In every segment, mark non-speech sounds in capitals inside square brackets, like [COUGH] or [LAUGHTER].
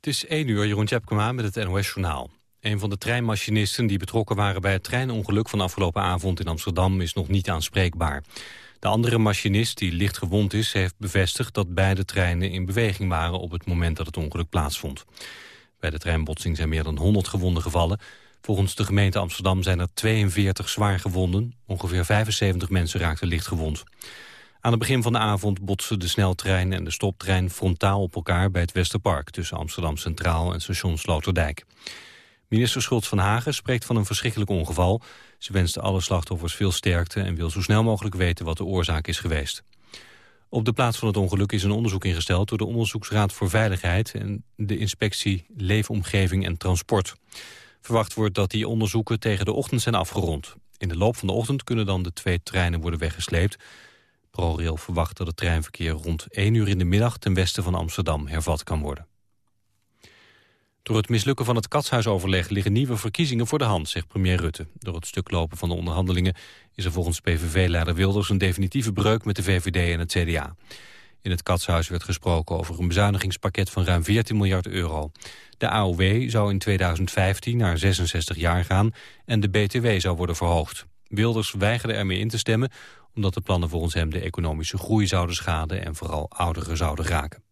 Het is 1 uur, Jeroen Tjepkema met het NOS-journaal. Een van de treinmachinisten die betrokken waren bij het treinongeluk van afgelopen avond in Amsterdam is nog niet aanspreekbaar. De andere machinist, die licht gewond is, heeft bevestigd dat beide treinen in beweging waren op het moment dat het ongeluk plaatsvond. Bij de treinbotsing zijn meer dan 100 gewonden gevallen. Volgens de gemeente Amsterdam zijn er 42 zwaar gewonden. Ongeveer 75 mensen raakten licht gewond. Aan het begin van de avond botsten de sneltrein en de stoptrein frontaal op elkaar bij het Westerpark tussen Amsterdam Centraal en station Sloterdijk. Minister Schultz van Hagen spreekt van een verschrikkelijk ongeval. Ze wenst alle slachtoffers veel sterkte en wil zo snel mogelijk weten wat de oorzaak is geweest. Op de plaats van het ongeluk is een onderzoek ingesteld door de Onderzoeksraad voor Veiligheid en de inspectie Leefomgeving en Transport. Verwacht wordt dat die onderzoeken tegen de ochtend zijn afgerond. In de loop van de ochtend kunnen dan de twee treinen worden weggesleept. ProRail verwacht dat het treinverkeer rond 1 uur in de middag ten westen van Amsterdam hervat kan worden. Door het mislukken van het katshuisoverleg liggen nieuwe verkiezingen voor de hand, zegt premier Rutte. Door het stuklopen van de onderhandelingen is er volgens PVV-leider Wilders een definitieve breuk met de VVD en het CDA. In het katshuis werd gesproken over een bezuinigingspakket van ruim 14 miljard euro. De AOW zou in 2015 naar 66 jaar gaan en de BTW zou worden verhoogd. Wilders weigerde ermee in te stemmen omdat de plannen volgens hem de economische groei zouden schaden en vooral ouderen zouden raken.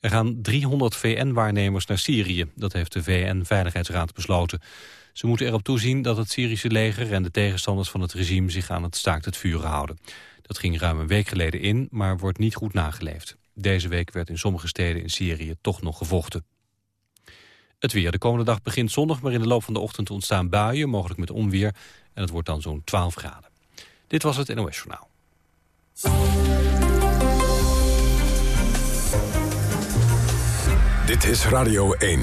Er gaan 300 VN-waarnemers naar Syrië. Dat heeft de VN-veiligheidsraad besloten. Ze moeten erop toezien dat het Syrische leger en de tegenstanders van het regime zich aan het staakt het vuren houden. Dat ging ruim een week geleden in, maar wordt niet goed nageleefd. Deze week werd in sommige steden in Syrië toch nog gevochten. Het weer. De komende dag begint zonnig, maar in de loop van de ochtend ontstaan buien, mogelijk met onweer. En het wordt dan zo'n 12 graden. Dit was het NOS Journaal. Dit is Radio 1.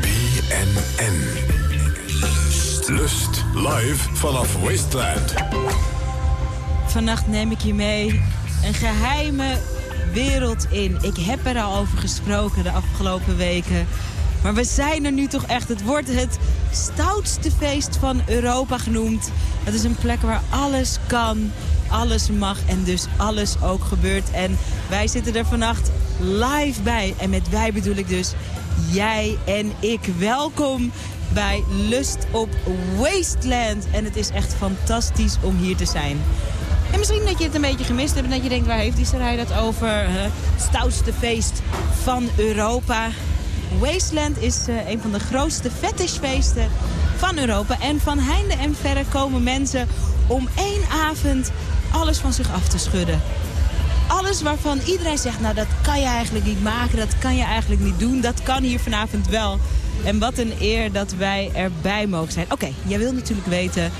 BNN. Lust live vanaf Wasteland. Vannacht neem ik je mee een geheime wereld in. Ik heb er al over gesproken de afgelopen weken. Maar we zijn er nu toch echt. Het wordt het stoutste feest van Europa genoemd. Het is een plek waar alles kan, alles mag en dus alles ook gebeurt. En wij zitten er vannacht live bij. En met wij bedoel ik dus jij en ik. Welkom bij Lust op Wasteland. En het is echt fantastisch om hier te zijn. En misschien dat je het een beetje gemist hebt en dat je denkt, waar heeft die Sarai dat over? Het stoutste feest van Europa. Wasteland is uh, een van de grootste fetishfeesten van Europa. En van heinde en verre komen mensen om één avond alles van zich af te schudden. Alles waarvan iedereen zegt, nou dat kan je eigenlijk niet maken, dat kan je eigenlijk niet doen. Dat kan hier vanavond wel. En wat een eer dat wij erbij mogen zijn. Oké, jij wil natuurlijk weten,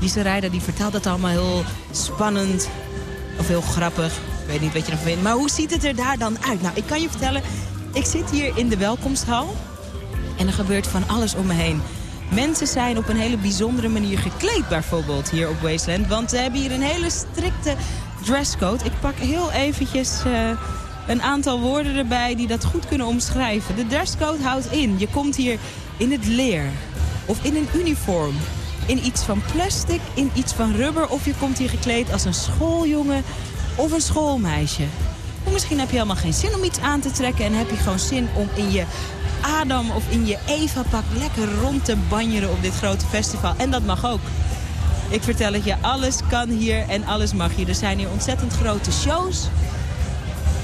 die Sarayda die vertelt dat allemaal heel spannend of heel grappig. Ik weet niet wat je ervan vindt. Maar hoe ziet het er daar dan uit? Nou, ik kan je vertellen, ik zit hier in de welkomsthal. En er gebeurt van alles om me heen. Mensen zijn op een hele bijzondere manier gekleed bijvoorbeeld hier op Wasteland. Want we hebben hier een hele strikte dresscode. Ik pak heel eventjes uh, een aantal woorden erbij die dat goed kunnen omschrijven. De dresscode houdt in, je komt hier in het leer. Of in een uniform. In iets van plastic, in iets van rubber. Of je komt hier gekleed als een schooljongen of een schoolmeisje. Misschien heb je helemaal geen zin om iets aan te trekken... en heb je gewoon zin om in je Adam of in je Eva-pak lekker rond te banjeren op dit grote festival. En dat mag ook. Ik vertel het je, alles kan hier en alles mag hier. Er zijn hier ontzettend grote shows.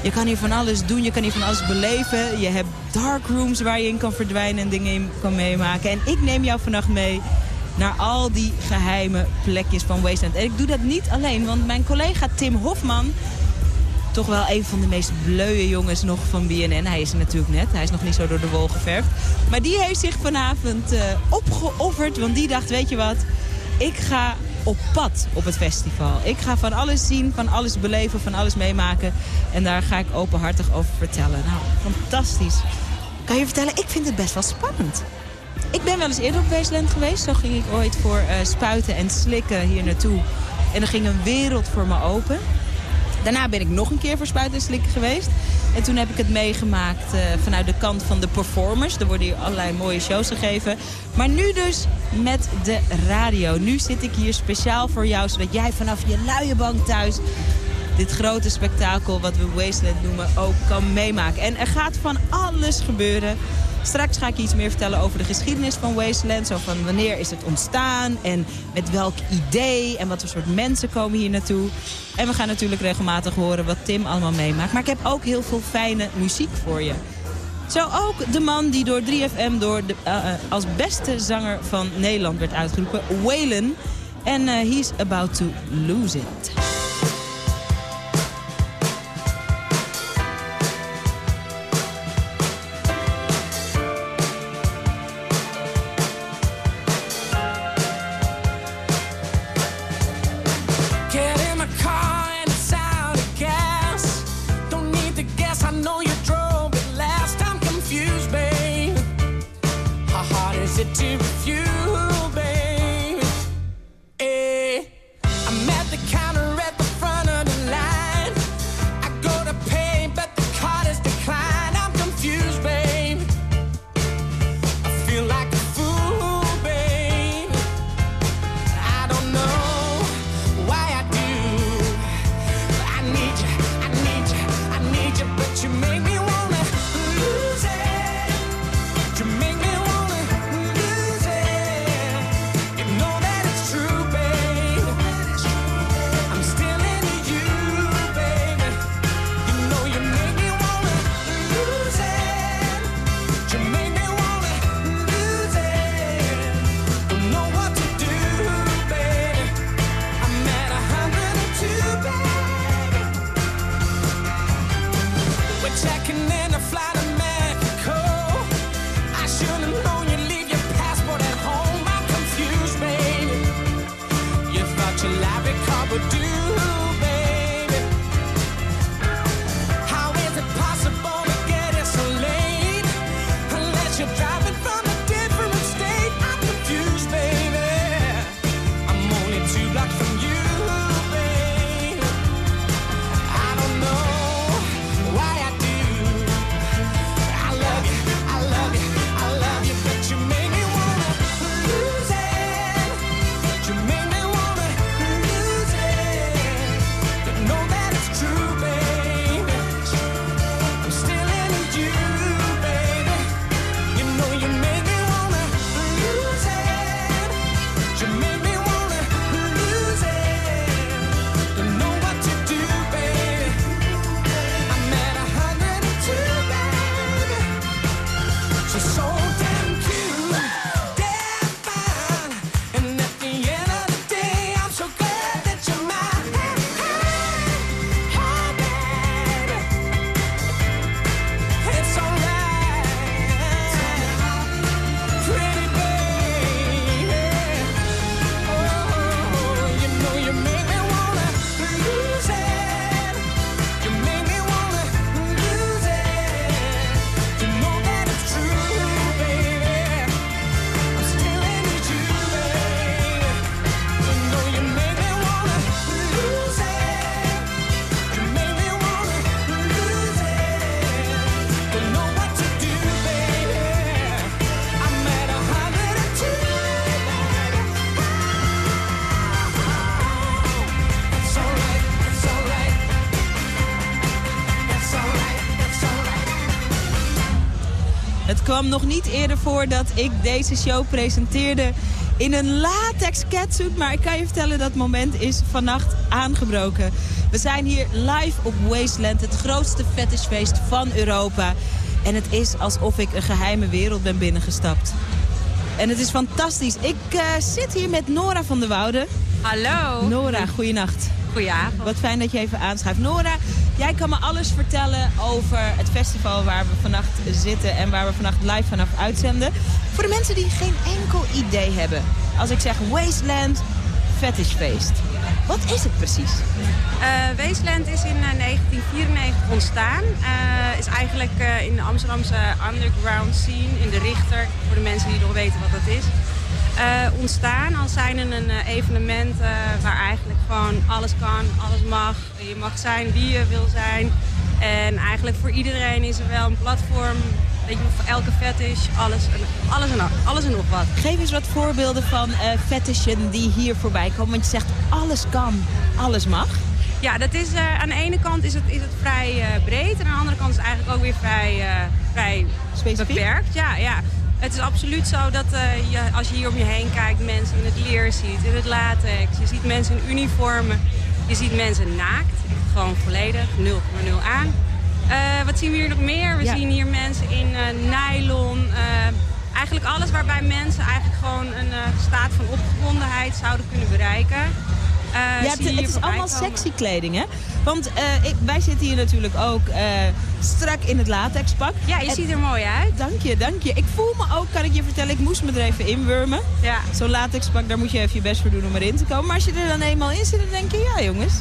Je kan hier van alles doen, je kan hier van alles beleven. Je hebt dark rooms waar je in kan verdwijnen en dingen in kan meemaken. En ik neem jou vannacht mee naar al die geheime plekjes van Wasteland. En ik doe dat niet alleen, want mijn collega Tim Hofman toch wel een van de meest bleuwe jongens nog van BNN. Hij is er natuurlijk net, hij is nog niet zo door de wol geverfd. Maar die heeft zich vanavond uh, opgeofferd, want die dacht, weet je wat... ik ga op pad op het festival. Ik ga van alles zien, van alles beleven, van alles meemaken. En daar ga ik openhartig over vertellen. Nou, fantastisch. Kan je vertellen, ik vind het best wel spannend. Ik ben wel eens eerder op Wasteland geweest. Zo ging ik ooit voor uh, spuiten en slikken hier naartoe. En er ging een wereld voor me open. Daarna ben ik nog een keer voor Spuiten en Slikken geweest. En toen heb ik het meegemaakt uh, vanuit de kant van de performers. Er worden hier allerlei mooie shows gegeven. Maar nu dus met de radio. Nu zit ik hier speciaal voor jou, zodat jij vanaf je luie bank thuis dit grote spektakel wat we Wasteland noemen ook kan meemaken. En er gaat van alles gebeuren. Straks ga ik iets meer vertellen over de geschiedenis van Wasteland. Zo van wanneer is het ontstaan en met welk idee en wat voor soort mensen komen hier naartoe. En we gaan natuurlijk regelmatig horen wat Tim allemaal meemaakt. Maar ik heb ook heel veel fijne muziek voor je. Zo ook de man die door 3FM door de, uh, als beste zanger van Nederland werd uitgeroepen, Waylon. En uh, he's about to lose it. Kwam nog niet eerder voor dat ik deze show presenteerde in een latex catsuit. Maar ik kan je vertellen, dat moment is vannacht aangebroken. We zijn hier live op Wasteland, het grootste fetishfeest van Europa. En het is alsof ik een geheime wereld ben binnengestapt. En het is fantastisch. Ik uh, zit hier met Nora van der Woude. Hallo. Nora, goeienacht. Goedenavond. Wat fijn dat je even aanschuift. Nora, jij kan me alles vertellen over het festival waar we vannacht zitten... en waar we vannacht live vanaf uitzenden. Voor de mensen die geen enkel idee hebben. Als ik zeg Wasteland Fetishfeest. Wat is het precies? Uh, Wasteland is in 1994 eh, ontstaan. Uh, is eigenlijk in de Amsterdamse underground scene, in de Richter... voor de mensen die nog weten wat dat is... Uh, ontstaan als zijn een uh, evenement uh, waar eigenlijk gewoon alles kan, alles mag. Je mag zijn wie je wil zijn. En eigenlijk voor iedereen is er wel een platform. Weet je, voor elke fetish, alles en, alles en, alles en nog wat. Geef eens wat voorbeelden van fetishen die hier voorbij komen. Want je zegt alles kan, alles mag. Ja, dat is, uh, aan de ene kant is het, is het vrij uh, breed. En aan de andere kant is het eigenlijk ook weer vrij, uh, vrij beperkt. Ja, ja. Het is absoluut zo dat je, als je hier om je heen kijkt... mensen in het leer ziet, in het latex. Je ziet mensen in uniformen. Je ziet mensen naakt. Gewoon volledig, 0,0 aan. wat zien we hier nog meer? We Ja. zien hier mensen in nylon... eigenlijk alles waarbij mensen eigenlijk gewoon een staat van opgewondenheid zouden kunnen bereiken. Uh, ja, het, het is allemaal sexy kleding, hè? Want uh, ik, wij zitten hier natuurlijk ook uh, strak in het latexpak. Ja, je en, ziet er mooi uit. Dank je, dank je. Ik voel me ook, kan ik je vertellen, ik moest me er even inwurmen. Ja. Zo'n latexpak, daar moet je even je best voor doen om erin te komen. Maar als je er dan eenmaal in zit, dan denk je, ja jongens...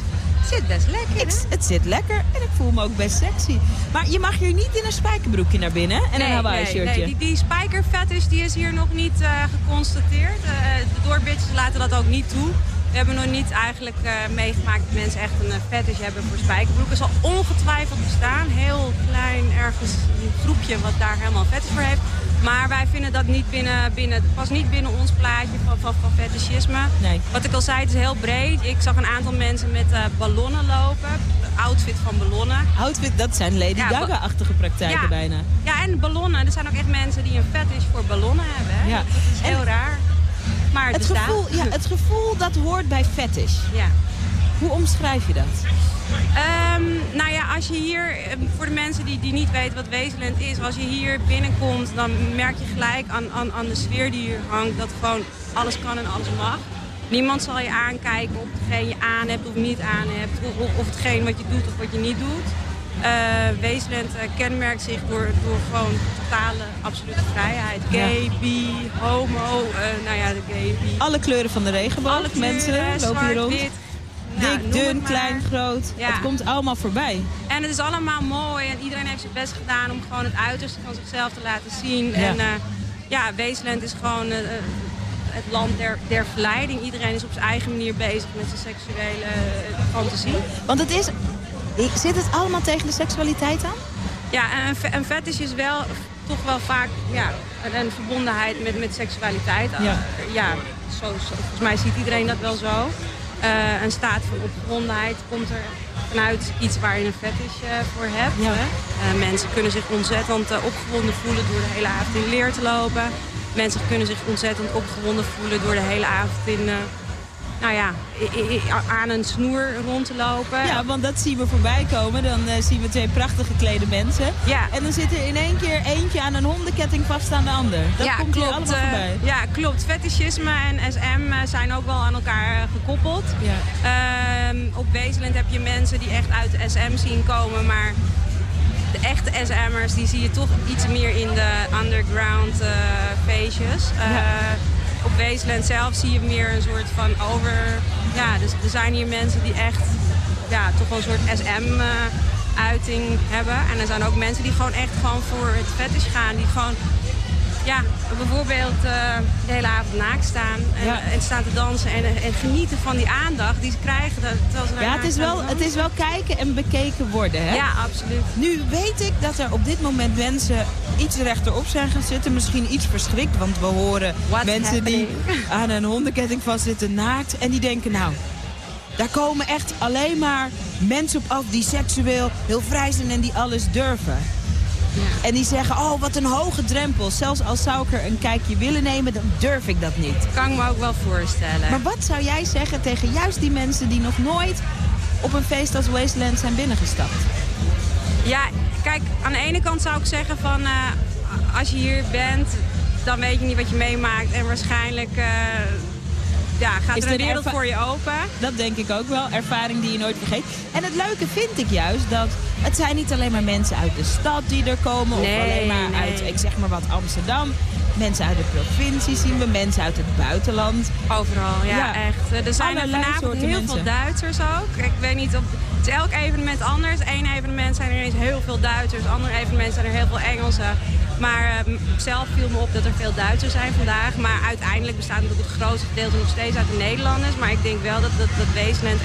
Het zit best lekker, ik, Het zit lekker en ik voel me ook best sexy. Maar je mag hier niet in een spijkerbroekje naar binnen en nee, een Hawaii nee, shirtje. Nee, die, die die is hier nog niet geconstateerd. de doorbitches laten dat ook niet toe. We hebben nog niet eigenlijk uh, meegemaakt dat mensen echt een fetish hebben voor spijkerbroeken. zal ongetwijfeld bestaan. Heel klein ergens een groepje wat daar helemaal fetish voor heeft. Maar wij vinden dat niet binnen, binnen pas niet binnen ons plaatje van, van, van fetischisme. Nee. Wat ik al zei, het is heel breed. Ik zag een aantal mensen met uh, ballonnen lopen. Outfit van ballonnen. Outfit, dat zijn Lady ja, Gaga-achtige praktijken ja, bijna. Ja, en ballonnen. Er zijn ook echt mensen die een fetish voor ballonnen hebben. Hè? Ja. Dat is heel en raar. Maar het, gevoel, ja, het gevoel dat hoort bij fetish. Ja. Hoe omschrijf je dat? Um, nou ja, als je hier, voor de mensen die, die niet weten wat Wezenland is, als je hier binnenkomt, dan merk je gelijk aan, aan, aan de sfeer die hier hangt, dat gewoon alles kan en alles mag. Niemand zal je aankijken of hetgeen je aan hebt of niet aan hebt, of, of hetgeen wat je doet of wat je niet doet. Uh, Weesland uh, kenmerkt zich door, door gewoon totale, absolute vrijheid. Gay, bi, homo, uh, nou ja, de gay, bi. Alle kleuren van de regenboog. Alle kleuren, Mensen lopen zwart, hier rond. wit. Nou, Dik, noem dun, klein, groot. Ja. Het komt allemaal voorbij. En het is allemaal mooi en iedereen heeft zijn best gedaan om gewoon het uiterste van zichzelf te laten zien. Ja. En uh, ja, Weesland is gewoon uh, het land der, der verleiding. Iedereen is op zijn eigen manier bezig met zijn seksuele uh, fantasie. Want het is... Zit het allemaal tegen de seksualiteit aan? Ja, en een fetish is wel toch wel vaak ja, een, een verbondenheid met, met seksualiteit. Ja. ja zo, zo, volgens mij ziet iedereen dat wel zo. Uh, een staat van opgewondenheid komt er vanuit iets waar je een fetish uh, voor hebt. Ja. Uh, mensen kunnen zich ontzettend opgewonden voelen door de hele avond in leer te lopen. Mensen kunnen zich ontzettend opgewonden voelen door de hele avond in... nou ja, aan een snoer rond te lopen. Ja, want dat zien we voorbij komen. Dan uh, zien we twee prachtig geklede mensen. Ja. En dan zit er in één keer eentje aan een hondenketting vast aan de ander. Dat ja, komt klopt. allemaal voorbij. Uh, ja, klopt. Fetischisme en SM zijn ook wel aan elkaar gekoppeld. Ja. Uh, op Wezeland heb je mensen die echt uit de SM zien komen, maar de echte SM'ers die zie je toch iets meer in de underground feestjes. Ja. Op Weesland zelf zie je meer een soort van over... Ja, dus er zijn hier mensen die echt ja, toch wel een soort SM-uiting hebben. En er zijn ook mensen die gewoon echt gewoon voor het fetish gaan. Die gewoon, ja, bijvoorbeeld uh, de hele avond naakt staan. En, Ja. en staan te dansen en, en genieten van die aandacht die ze krijgen. Dat, ze Ja, het is, wel, het is wel kijken en bekeken worden, hè? Ja, absoluut. Nu weet ik dat er op dit moment mensen iets rechterop zijn gaan zitten. Misschien iets verschrikt, want we horen What's mensen die aan een hondenketting vastzitten naakt. En die denken, nou, daar komen echt alleen maar mensen op af die seksueel heel vrij zijn en die alles durven. Ja. En die zeggen, oh, wat een hoge drempel. Zelfs als zou ik er een kijkje willen nemen, dan durf ik dat niet. Kan ik me ook wel voorstellen. Maar wat zou jij zeggen tegen juist die mensen die nog nooit op een feest als Wasteland zijn binnengestapt? Ja, kijk, aan de ene kant zou ik zeggen van... Uh, als je hier bent, dan weet je niet wat je meemaakt. En waarschijnlijk uh, ja, gaat Is er een een wereld voor je open. Dat denk ik ook wel. Ervaring die je nooit vergeet. En het leuke vind ik juist dat het zijn niet alleen maar mensen uit de stad die er komen. Nee, of alleen maar nee. uit, ik zeg maar wat, Amsterdam. Mensen uit de provincie zien we. Mensen uit het buitenland. Overal, ja, Ja. echt. Eh, Er zijn er vanavond heel mensen. veel Duitsers ook. Ik weet niet of... Het is elk evenement anders. Eén evenement zijn er ineens heel veel Duitsers. Ander evenement zijn er heel veel Engelsen. Maar eh, zelf viel me op dat er veel Duitsers zijn vandaag. Maar uiteindelijk bestaat natuurlijk het grootste gedeelte nog steeds uit de Nederlanders. Maar ik denk wel dat, dat, dat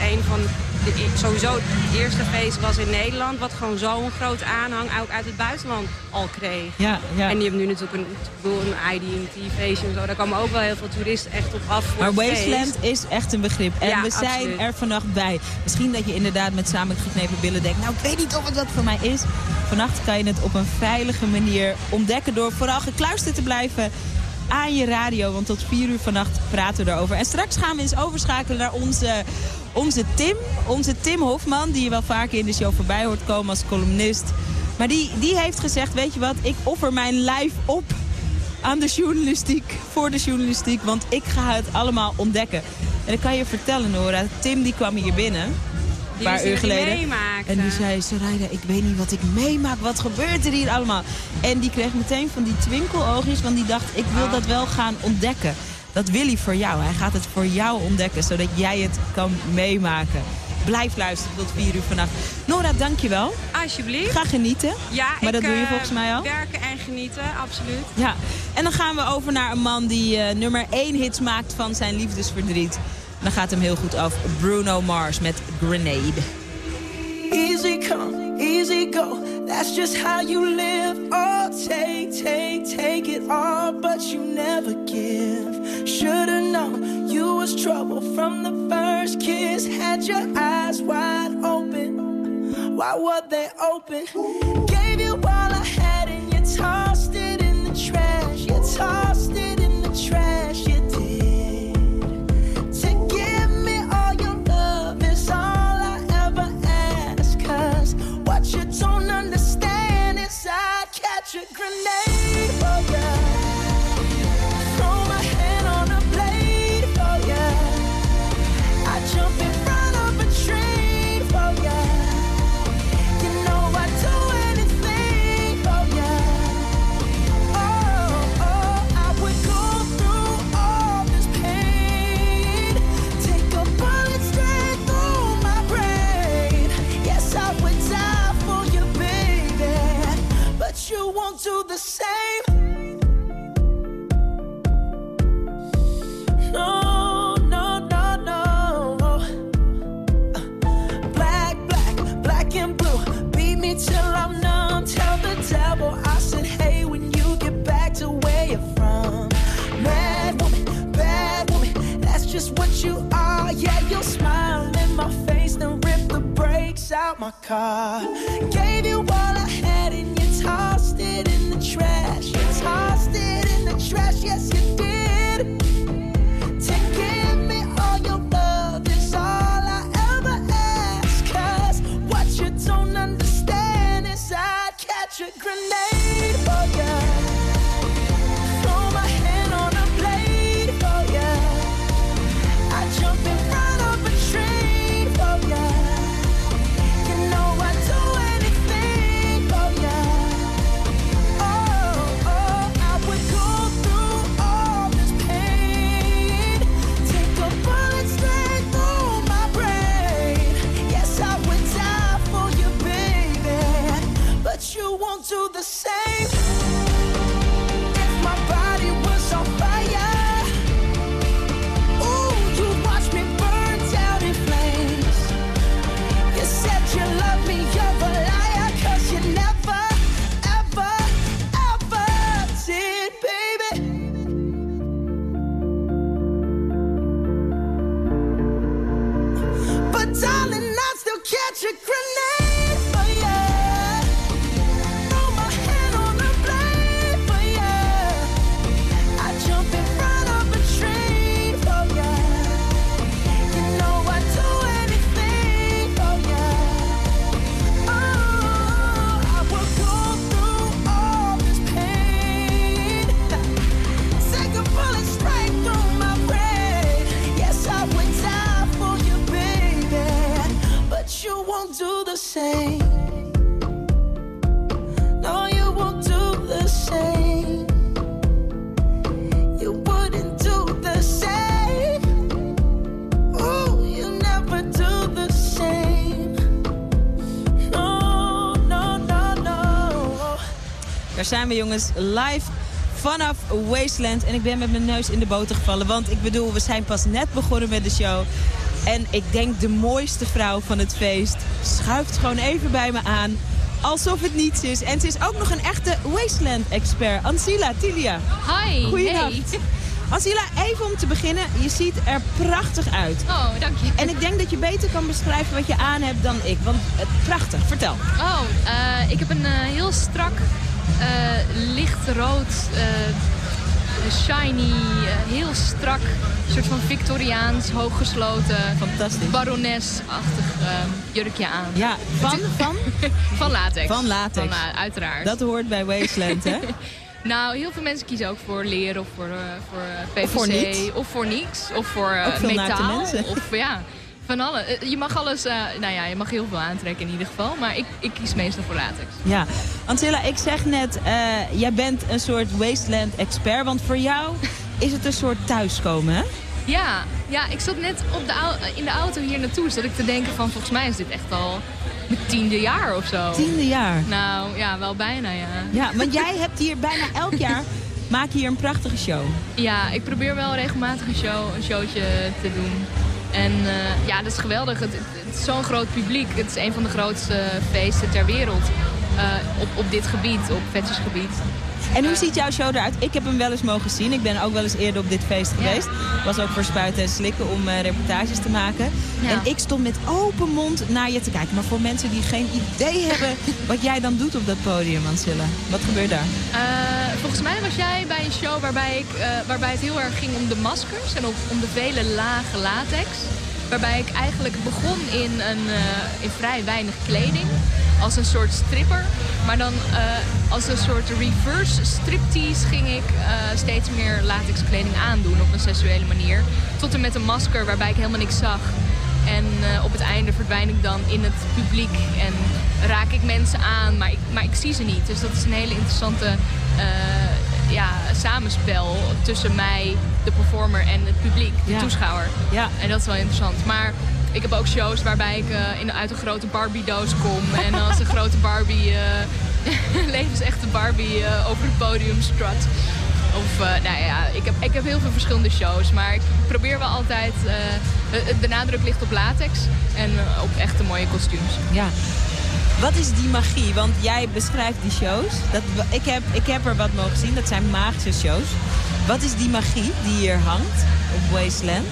een van de, sowieso het eerste feest was in Nederland... wat gewoon zo'n grote aanhang ook uit het buitenland al kreeg. Ja, ja. En die hebben nu natuurlijk een, een IDMT-feestje en zo. Daar komen ook wel heel veel toeristen echt op af voor Maar Wasteland is echt een begrip. En Ja, we zijn absoluut. er vannacht bij. Misschien dat je inderdaad met samengeknepen billen denkt... nou, ik weet niet of het wat voor mij is. Vannacht kan je het op een veilige manier ontdekken... door vooral gekluisterd te blijven aan je radio. Want tot vier uur vannacht praten we erover. En straks gaan we eens overschakelen naar onze, onze Tim. Onze Tim Hofman, die je wel vaker in de show voorbij hoort komen als columnist. Maar die, die heeft gezegd, weet je wat, ik offer mijn lijf op aan de journalistiek, voor de journalistiek. Want ik ga het allemaal ontdekken. En ik kan je vertellen, Nora, Tim die kwam hier binnen. Een paar uur geleden. En die zei, Sarayda, ik weet niet wat ik meemaak. Wat gebeurt er hier allemaal? En die kreeg meteen van die twinkeloogjes. Want die dacht, ik wil Ah. dat wel gaan ontdekken. Dat wil hij voor jou. Hij gaat het voor jou ontdekken. Zodat jij het kan meemaken. Blijf luisteren tot 4 uur vannacht. Nora, dankjewel. Alsjeblieft. Ga genieten. Ja, Maar ik, dat doe je eh, volgens mij al. Werken en genieten, absoluut. Ja, en dan gaan we over naar een man die eh, nummer 1 hits maakt van zijn liefdesverdriet. Dan gaat hem heel goed af. Bruno Mars met Grenade. Easy come, easy go. That's just how you live. Oh, take, take, take it all, but you never give. Should've known you was trouble from the first kiss. Had your eyes wide open. Why were they open? Gave you all I had and you tossed it in the trash. You tossed it serenade. Zijn we jongens live vanaf Wasteland. En ik ben met mijn neus in de boter gevallen. Want ik bedoel, we zijn pas net begonnen met de show. En ik denk de mooiste vrouw van het feest schuift gewoon even bij me aan. Alsof het niets is. En ze is ook nog een echte Wasteland-expert. Ansila Tilia. Hi. Goeiedag. Hey. Ansila, even om te beginnen. Je ziet er prachtig uit. Oh, dank je. En ik denk dat je beter kan beschrijven wat je aan hebt dan ik. Want prachtig, vertel. Oh, eh, ik heb een eh, heel strak, lichtrood, eh, shiny, eh, heel strak, soort van Victoriaans, hooggesloten, baronesachtig eh, jurkje aan. Ja, van, [LAUGHS] van, Van latex. van latex. Van, eh, uiteraard. Dat hoort bij Wasteland, hè? [LAUGHS] Nou, heel veel mensen kiezen ook voor leer of voor, eh, voor eh, PVC. Of voor niets. Of voor niks. Of voor eh, metaal. Of ja, [LAUGHS] van alle. Eh, Je mag alles, eh, nou ja, je mag heel veel aantrekken in ieder geval. Maar ik, ik kies meestal voor latex. Ja, Antilla, ik zeg net, eh, jij bent een soort Wasteland-expert. Want voor jou is het een soort thuiskomen, hè? Ja, ja ik zat net op de, in de auto hier naartoe. Zat ik te denken van, volgens mij is dit echt al mijn tiende jaar of zo. Tiende jaar. Nou, ja, wel bijna, ja. Ja, want jij hebt hier bijna elk jaar... maak hier een prachtige show. Ja, ik probeer wel regelmatig een, show, een showtje te doen. En eh, ja, dat is geweldig. Het, is zo'n groot publiek. Het is een van de grootste feesten ter wereld. eh, op, op dit gebied, op fetishgebied. En hoe ziet jouw show eruit? Ik heb hem wel eens mogen zien. Ik ben ook wel eens eerder op dit feest geweest. Was ook voor Spuiten en Slikken om eh, reportages te maken. En ik stond met open mond naar je te kijken. Maar voor mensen die geen idee hebben [LAUGHS] wat jij dan doet op dat podium, Ancilla. Wat gebeurt daar? Eh, volgens mij was jij bij een show waarbij, ik, eh, waarbij het heel erg ging om de maskers en op, om de vele lagen latex. Waarbij ik eigenlijk begon in, een, in vrij weinig kleding. Als een soort stripper. Maar dan eh, als een soort reverse striptease ging ik eh, steeds meer latex kleding aandoen op een sensuele manier. Tot en met een masker waarbij ik helemaal niks zag. En eh, op het einde verdwijn ik dan in het publiek en raak ik mensen aan, maar ik, maar ik zie ze niet. Dus dat is een hele interessante ja, samenspel tussen mij, de performer en het publiek, de Ja. toeschouwer. Ja. En dat is wel interessant. Maar ik heb ook shows waarbij ik eh, in, uit een grote Barbie-doos kom. En als een grote Barbie, eh [LAUGHS] levensechte Barbie, eh, over het podium strut. Of, nou ja, ik heb, ik heb heel veel verschillende shows. Maar ik probeer wel altijd... de- nadruk ligt op latex en op echte mooie kostuums. Ja. Wat is die magie? Want jij beschrijft die shows. Dat, ik, heb, ik heb er wat mogen zien. Dat zijn magische shows. Wat is die magie die hier hangt op Wasteland?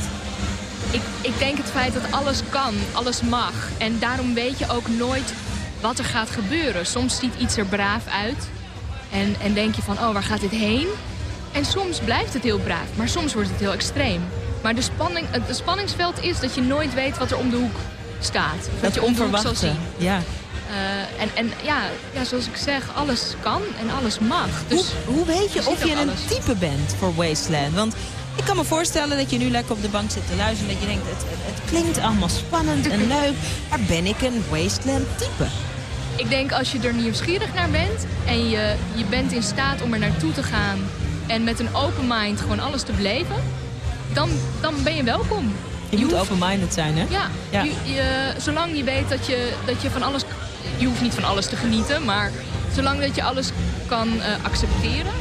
Ik, ik denk het feit dat alles kan, alles mag. En daarom weet je ook nooit wat er gaat gebeuren. Soms ziet iets er braaf uit. En, en denk je van, oh, waar gaat dit heen? En soms blijft het heel braaf, maar soms wordt het heel extreem. Maar de spanning, het spanningsveld is dat je nooit weet wat er om de hoek staat. Of wat je om de hoek zal zien. Ja. Eh, en en ja, ja, zoals ik zeg, alles kan en alles mag. Dus hoe, hoe weet je of je een type bent voor Wasteland? Want ik kan me voorstellen dat je nu lekker op de bank zit te luisteren. Dat je denkt, het, het, het klinkt allemaal spannend en leuk. Maar ben ik een Wasteland type? Ik denk als je er nieuwsgierig naar bent en je, je bent in staat om er naartoe te gaan en met een open mind gewoon alles te beleven, dan, dan ben je welkom. Je, moet hoeft- open-minded zijn, hè? Ja, Ja. Je, je- zolang je weet dat je, dat je van alles... Je hoeft niet van alles te genieten, maar zolang dat je alles kan eh, accepteren...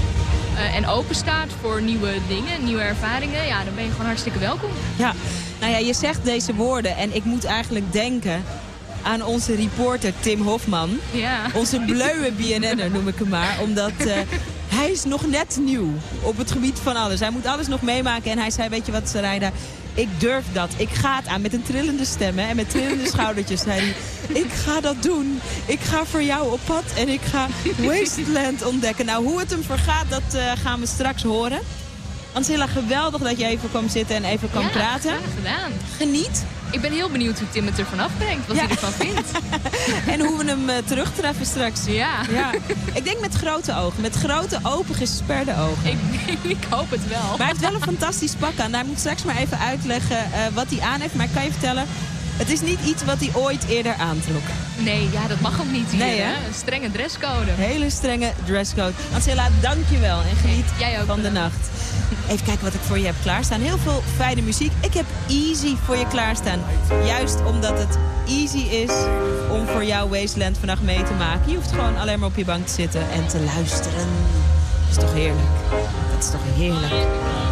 eh, en open staat voor nieuwe dingen, nieuwe ervaringen... ja, dan ben je gewoon hartstikke welkom. Ja, nou ja, je zegt deze woorden en ik moet eigenlijk denken aan onze reporter Tim Hofman. Ja. Onze bleuwe BNN'er noem ik hem maar. Omdat eh, hij is nog net nieuw op het gebied van alles. Hij moet alles nog meemaken en hij zei, weet je wat Sarayda... Ik durf dat. Ik ga het aan met een trillende stem hè, en met trillende schoudertjes. Zei hij, ik ga dat doen. Ik ga voor jou op pad en ik ga Wasteland ontdekken. Nou, hoe het hem vergaat, dat eh, gaan we straks horen. Ancilla, geweldig dat je even kwam zitten en even ja, praten. graag gedaan. Geniet. Ik ben heel benieuwd hoe Tim het ervan afbrengt, wat Ja. hij ervan vindt. [LAUGHS] En hoe we hem eh, terugtreffen straks. Ja, Ja, ik denk met grote ogen. Met grote, open, gesperde ogen. ik, [LAUGHS] ik hoop het wel. Maar hij heeft wel een fantastisch pak aan. Hij moet straks maar even uitleggen eh, wat hij aan heeft. Maar ik kan je vertellen, het is niet iets wat hij ooit eerder aantrok. Nee, ja, dat mag ook niet hier. Nee, hè? Een strenge dresscode. Hele strenge dresscode. Ancilla, dank je wel. En geniet jij ook van de nacht. Even kijken wat ik voor je heb klaarstaan. Heel veel fijne muziek. Ik heb Easy voor je klaarstaan. Juist omdat het easy is om voor jouw Wasteland vannacht mee te maken. Je hoeft gewoon alleen maar op je bank te zitten en te luisteren. Dat is toch heerlijk? Dat is toch heerlijk?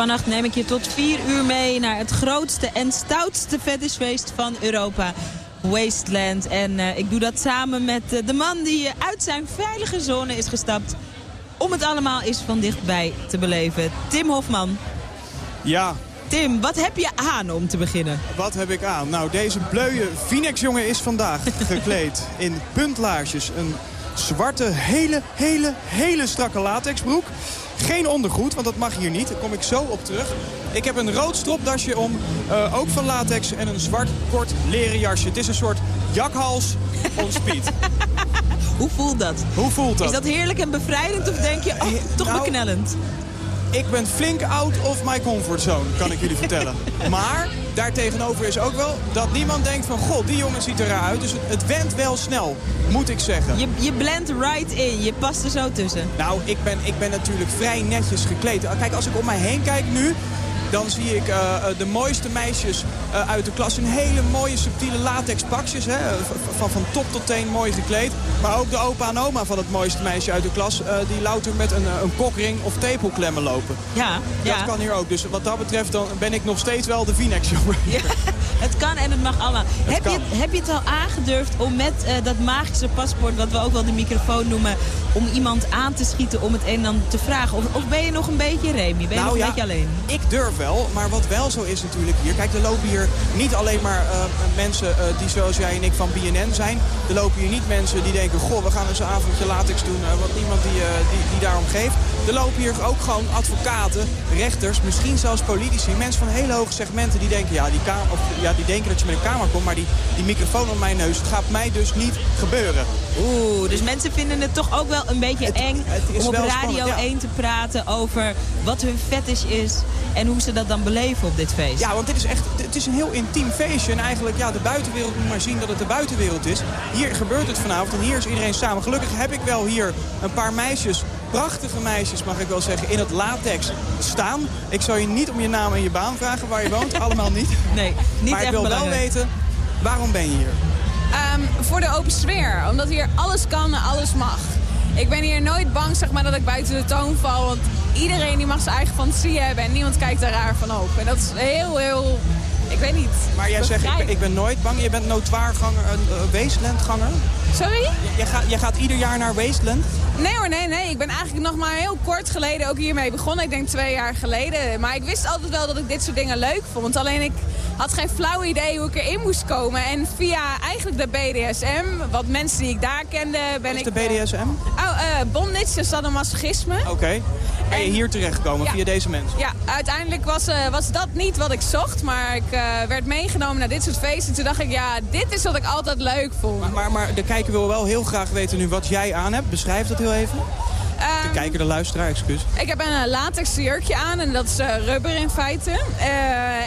Vannacht neem ik je tot 4 uur mee naar het grootste en stoutste fetishfeest van Europa. Wasteland. En eh, ik doe dat samen met eh, de man die eh, uit zijn veilige zone is gestapt. Om het allemaal eens van dichtbij te beleven. Tim Hofman. Ja, Tim, wat heb je aan om te beginnen? wat heb ik aan? Nou, deze bleuwe Phoenix-jongen is vandaag [LAUGHS] gekleed in puntlaarsjes. Een zwarte, hele, hele, hele strakke latexbroek. Geen ondergoed, want dat mag hier niet. Daar kom ik zo op terug. Ik heb een rood stropdasje om, eh, ook van latex. En een zwart, kort leren jasje. Het is een soort jakhals on speed. [LAUGHS] Hoe voelt dat? Hoe voelt dat? Is dat heerlijk en bevrijdend of denk je, oh, toch Nou, beknellend? Ik ben flink out of my comfortzone, kan ik jullie vertellen. [LAUGHS] Maar daartegenover is ook wel dat niemand denkt van... god, die jongen ziet er raar uit. Dus het, het went wel snel, moet ik zeggen. Je, je blendt right in, je past er zo tussen. Nou, ik ben, ik ben natuurlijk vrij netjes gekleed. Kijk, als ik om mij heen kijk nu... dan zie ik eh, eh, de mooiste meisjes eh, uit de klas in hele mooie subtiele latex pakjes. Hè, van, van top tot teen mooi gekleed. Maar ook de opa en oma van het mooiste meisje uit de klas... die louter met een, een kokring of tepelklemmen lopen. Ja, ja. Dat kan hier ook. Dus wat dat betreft dan ben ik nog steeds wel de Vinex-jongen. Ja, [LAUGHS] het kan en het mag allemaal. Heb je, heb je het al aangedurfd om met eh, dat magische paspoort, wat we ook wel de microfoon noemen, om iemand aan te schieten om het een en ander te vragen? Of, of ben je nog een beetje Remy? Ben je nog een beetje alleen? Nou ik durf wel. Maar wat wel zo is natuurlijk hier. Kijk, er lopen hier niet alleen maar eh, mensen eh, die zoals jij en ik van BNN zijn. Er lopen hier niet mensen die denken, goh, we gaan eens een avondje latex doen. wat niemand die, die, die daarom geeft. Er lopen hier ook gewoon advocaten, rechters, misschien zelfs politici. Mensen van hele hoge segmenten die denken, ja, die, of, ja, die denken dat je met een camera komt. Maar die, die microfoon op mijn neus, het gaat mij dus niet gebeuren. Oeh, dus mensen vinden het toch ook wel een beetje Het- eng het om op Radio spannend, ja. 1 te praten over wat hun fetish is en hoe ze dat dan beleven op dit feest. Ja, want dit is echt het is een heel intiem feestje. En eigenlijk, ja, de buitenwereld moet maar zien dat het de buitenwereld is. Hier gebeurt het vanavond en hier is iedereen samen. Gelukkig heb ik wel hier een paar meisjes, prachtige meisjes mag ik wel zeggen, in het latex staan. Ik zal je niet om je naam en je baan vragen waar je woont, [LAUGHS] allemaal niet. Nee, niet maar ik echt wil wel weten, waarom ben je hier? Ehm, voor de open sfeer. Omdat hier alles kan en alles mag. Ik ben hier nooit bang zeg maar, dat ik buiten de toon val. Want iedereen die mag zijn eigen fantasie hebben. En niemand kijkt daar raar van op. En dat is heel, heel Ik weet niet. Maar jij zegt, ik ben, ik ben nooit bang. Je bent notoirganger, een uh, Wastelandganger. Sorry? Jij gaat, jij gaat ieder jaar naar Wasteland? Nee hoor, nee, nee. Ik ben eigenlijk nog maar heel kort geleden ook hiermee begonnen. Ik denk twee jaar geleden. Maar ik wist altijd wel dat ik dit soort dingen leuk vond. Alleen ik had geen flauw idee hoe ik erin moest komen. En via eigenlijk de BDSM, wat mensen die ik daar kende, ben Wat ik... is de BDSM? Uh, oh, uh, bondage, sadomasochisme. Oké. Okay. Ben je hier terechtgekomen ja, via deze mensen? Ja, uiteindelijk was, uh, was dat niet wat ik zocht. Maar ik uh, werd meegenomen naar dit soort feesten. Toen dacht ik, ja, dit is wat ik altijd leuk vond. Maar, maar, maar de kijker wil wel heel graag weten nu wat jij aan hebt. Beschrijf dat heel even. Um, de kijker, de luisteraar, excuus. Ik heb een latex jurkje aan en dat is uh, rubber in feite.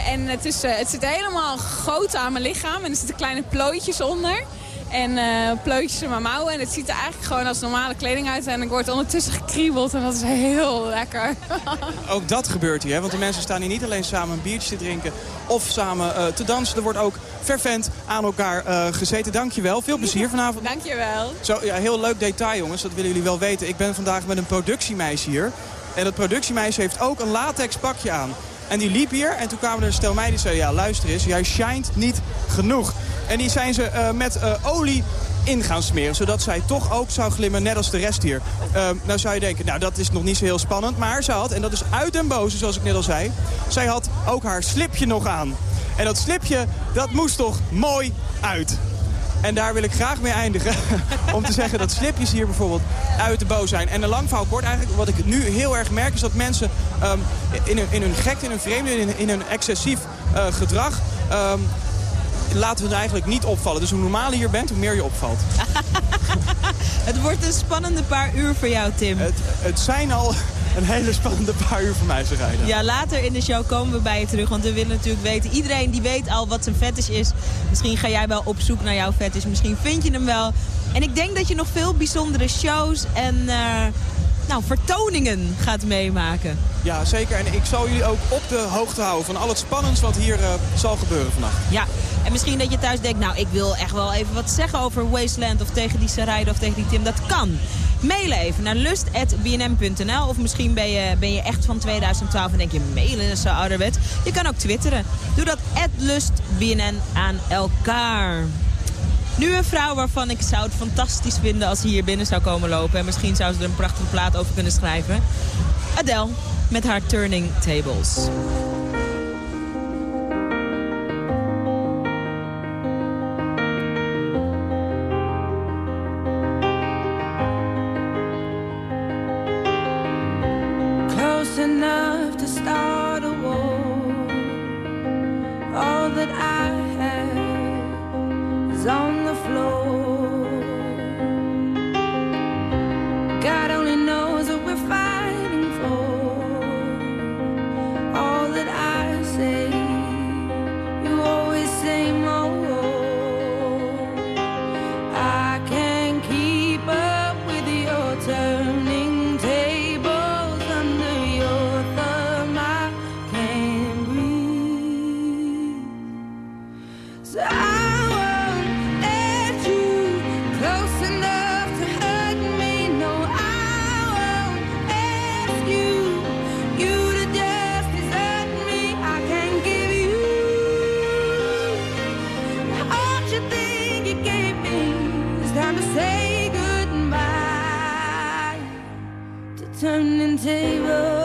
En het, is, het zit helemaal groot aan mijn lichaam en er zitten kleine plooitjes onder. En uh, pleutjes in mijn mouwen. En het ziet er eigenlijk gewoon als normale kleding uit. En ik word ondertussen gekriebeld en dat is heel lekker. [LAUGHS] ook dat gebeurt hier, hè? want de mensen staan hier niet alleen samen een biertje te drinken of samen uh, te dansen. Er wordt ook fervent aan elkaar uh, gezeten. Dankjewel, veel plezier vanavond. Dankjewel. Zo, ja, heel leuk detail jongens, dat willen jullie wel weten. Ik ben vandaag met een productiemeisje hier. En dat productiemeisje heeft ook een latex pakje aan. En die liep hier en toen kwamen er een stel meiden die zeiden... ja, luister eens, jij shined niet genoeg. En die zijn ze uh, met uh, olie in gaan smeren. Zodat zij toch ook zou glimmen, net als de rest hier. Uh, nou zou je denken, nou dat is nog niet zo heel spannend. Maar ze had, en dat is uit den boze zoals ik net al zei... zij had ook haar slipje nog aan. En dat slipje, dat moest toch mooi uit. En daar wil ik graag mee eindigen. [LAUGHS] Om te zeggen dat slipjes hier bijvoorbeeld uit de boos zijn. En de lang kort eigenlijk, wat ik nu heel erg merk... is dat mensen um, in, hun, in hun in hun vreemde, in, in hun excessief uh, gedrag... Um, laten we er eigenlijk niet opvallen. Dus hoe normaler je hier bent, hoe meer je opvalt. [LAUGHS] het wordt een spannende paar uur voor jou, Tim. Het, het zijn al een hele spannende paar uur voor mij, zeg rijden. Ja, later in de show komen we bij je terug. Want we willen natuurlijk weten, iedereen die weet al wat zijn fetish is. Misschien ga jij wel op zoek naar jouw fetish. Misschien vind je hem wel. En ik denk dat je nog veel bijzondere shows en uh, nou, vertoningen gaat meemaken. Ja, zeker. En ik zal jullie ook op de hoogte houden van al het spannends wat hier uh, zal gebeuren vannacht. Ja, en misschien dat je thuis denkt, nou, ik wil echt wel even wat zeggen over Wasteland of tegen die Sarayda of tegen die Tim. Dat kan. Mail even naar lust.bnm.nl of misschien ben je, ben je echt van 2012 en denk je, mailen is zo ouderwet. Je kan ook twitteren. Doe dat lustbnn aan elkaar. Nu een vrouw waarvan ik zou het fantastisch vinden als ze hier binnen zou komen lopen. En misschien zou ze er een prachtige plaat over kunnen schrijven. Adele met haar Turning Tables. Time to say goodbye to turning tables.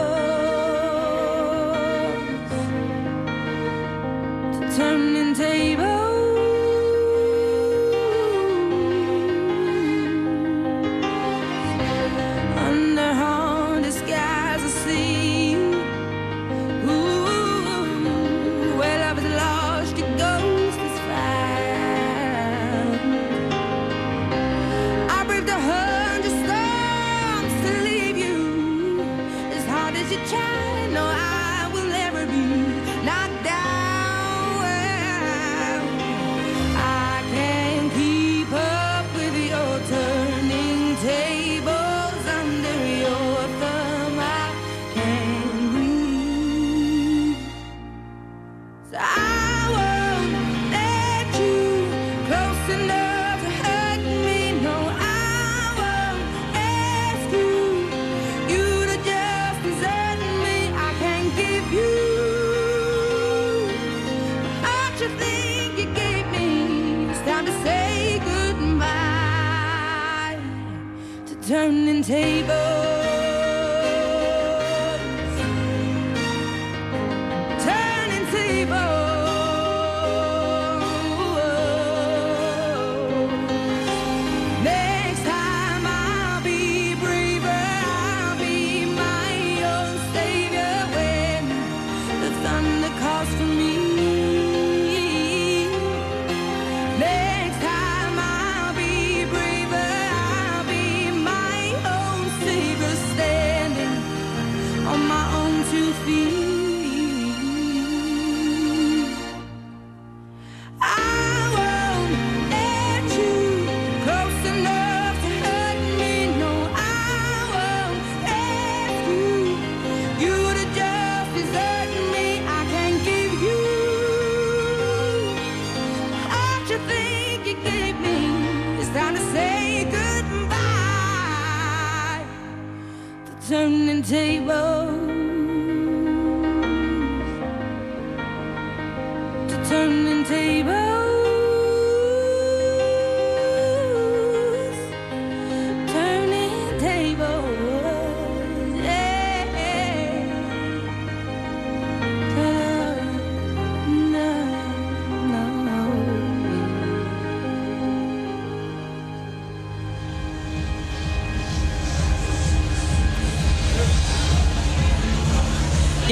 to feel.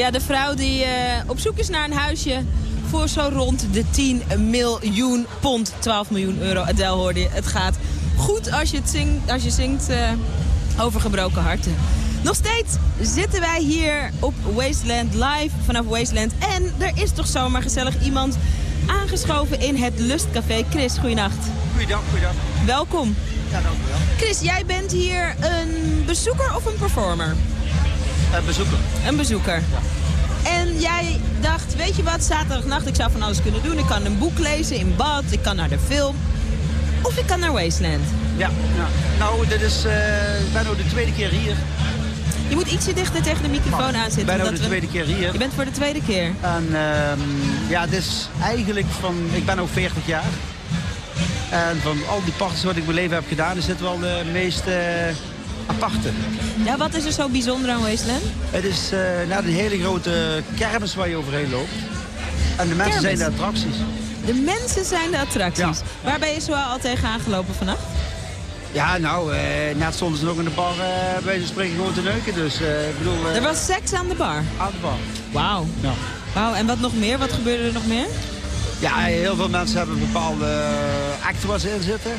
Ja, de vrouw die eh, op zoek is naar een huisje voor zo rond de 10 miljoen pond. 12 miljoen euro. Adele hoorde je. Het gaat goed als je, het zingt, als je zingt eh, over gebroken harten. Nog steeds zitten wij hier op Wasteland live vanaf Wasteland. En er is toch zomaar gezellig iemand aangeschoven in het Lustcafé. Chris, goeienacht. Goeiedag, goeiedag. Welkom. Ja, dank u wel. Chris, jij bent hier een bezoeker of een performer? Uh, bezoeker. Een bezoeker. En jij dacht, weet je wat, zaterdagnacht, ik zou van alles kunnen doen. Ik kan een boek lezen in bad, ik kan naar de film. Of ik kan naar Wasteland. Ja, ja. nou, dit is uh, bijna de tweede keer hier. Je moet ietsje dichter tegen de microfoon Nou, aanzitten. Bijna omdat de we- tweede keer hier. Je bent voor de tweede keer. En ehm, ja, het is eigenlijk van, ik ben ook 40 jaar. En van al die parties wat ik mijn leven heb gedaan, is dit wel de meest eh, aparte. Ja, wat is er zo bijzonder aan Wasteland? Het is eh net een hele grote kermis waar je overheen loopt. En de mensen Kermis? zijn de attracties. De mensen zijn de attracties. Waar ben je zo al tegen aangelopen vannacht? Ja, nou, eh, net stonden ze nog in de bar eh bij ze spreken gewoon te neuken. Dus eh, ik bedoel... Er was seks aan de bar. Aan de bar. Wauw. Ja. Wauw, en wat nog meer? Wat gebeurde er nog meer? Ja, heel veel mensen hebben bepaalde acten waar ze in zitten.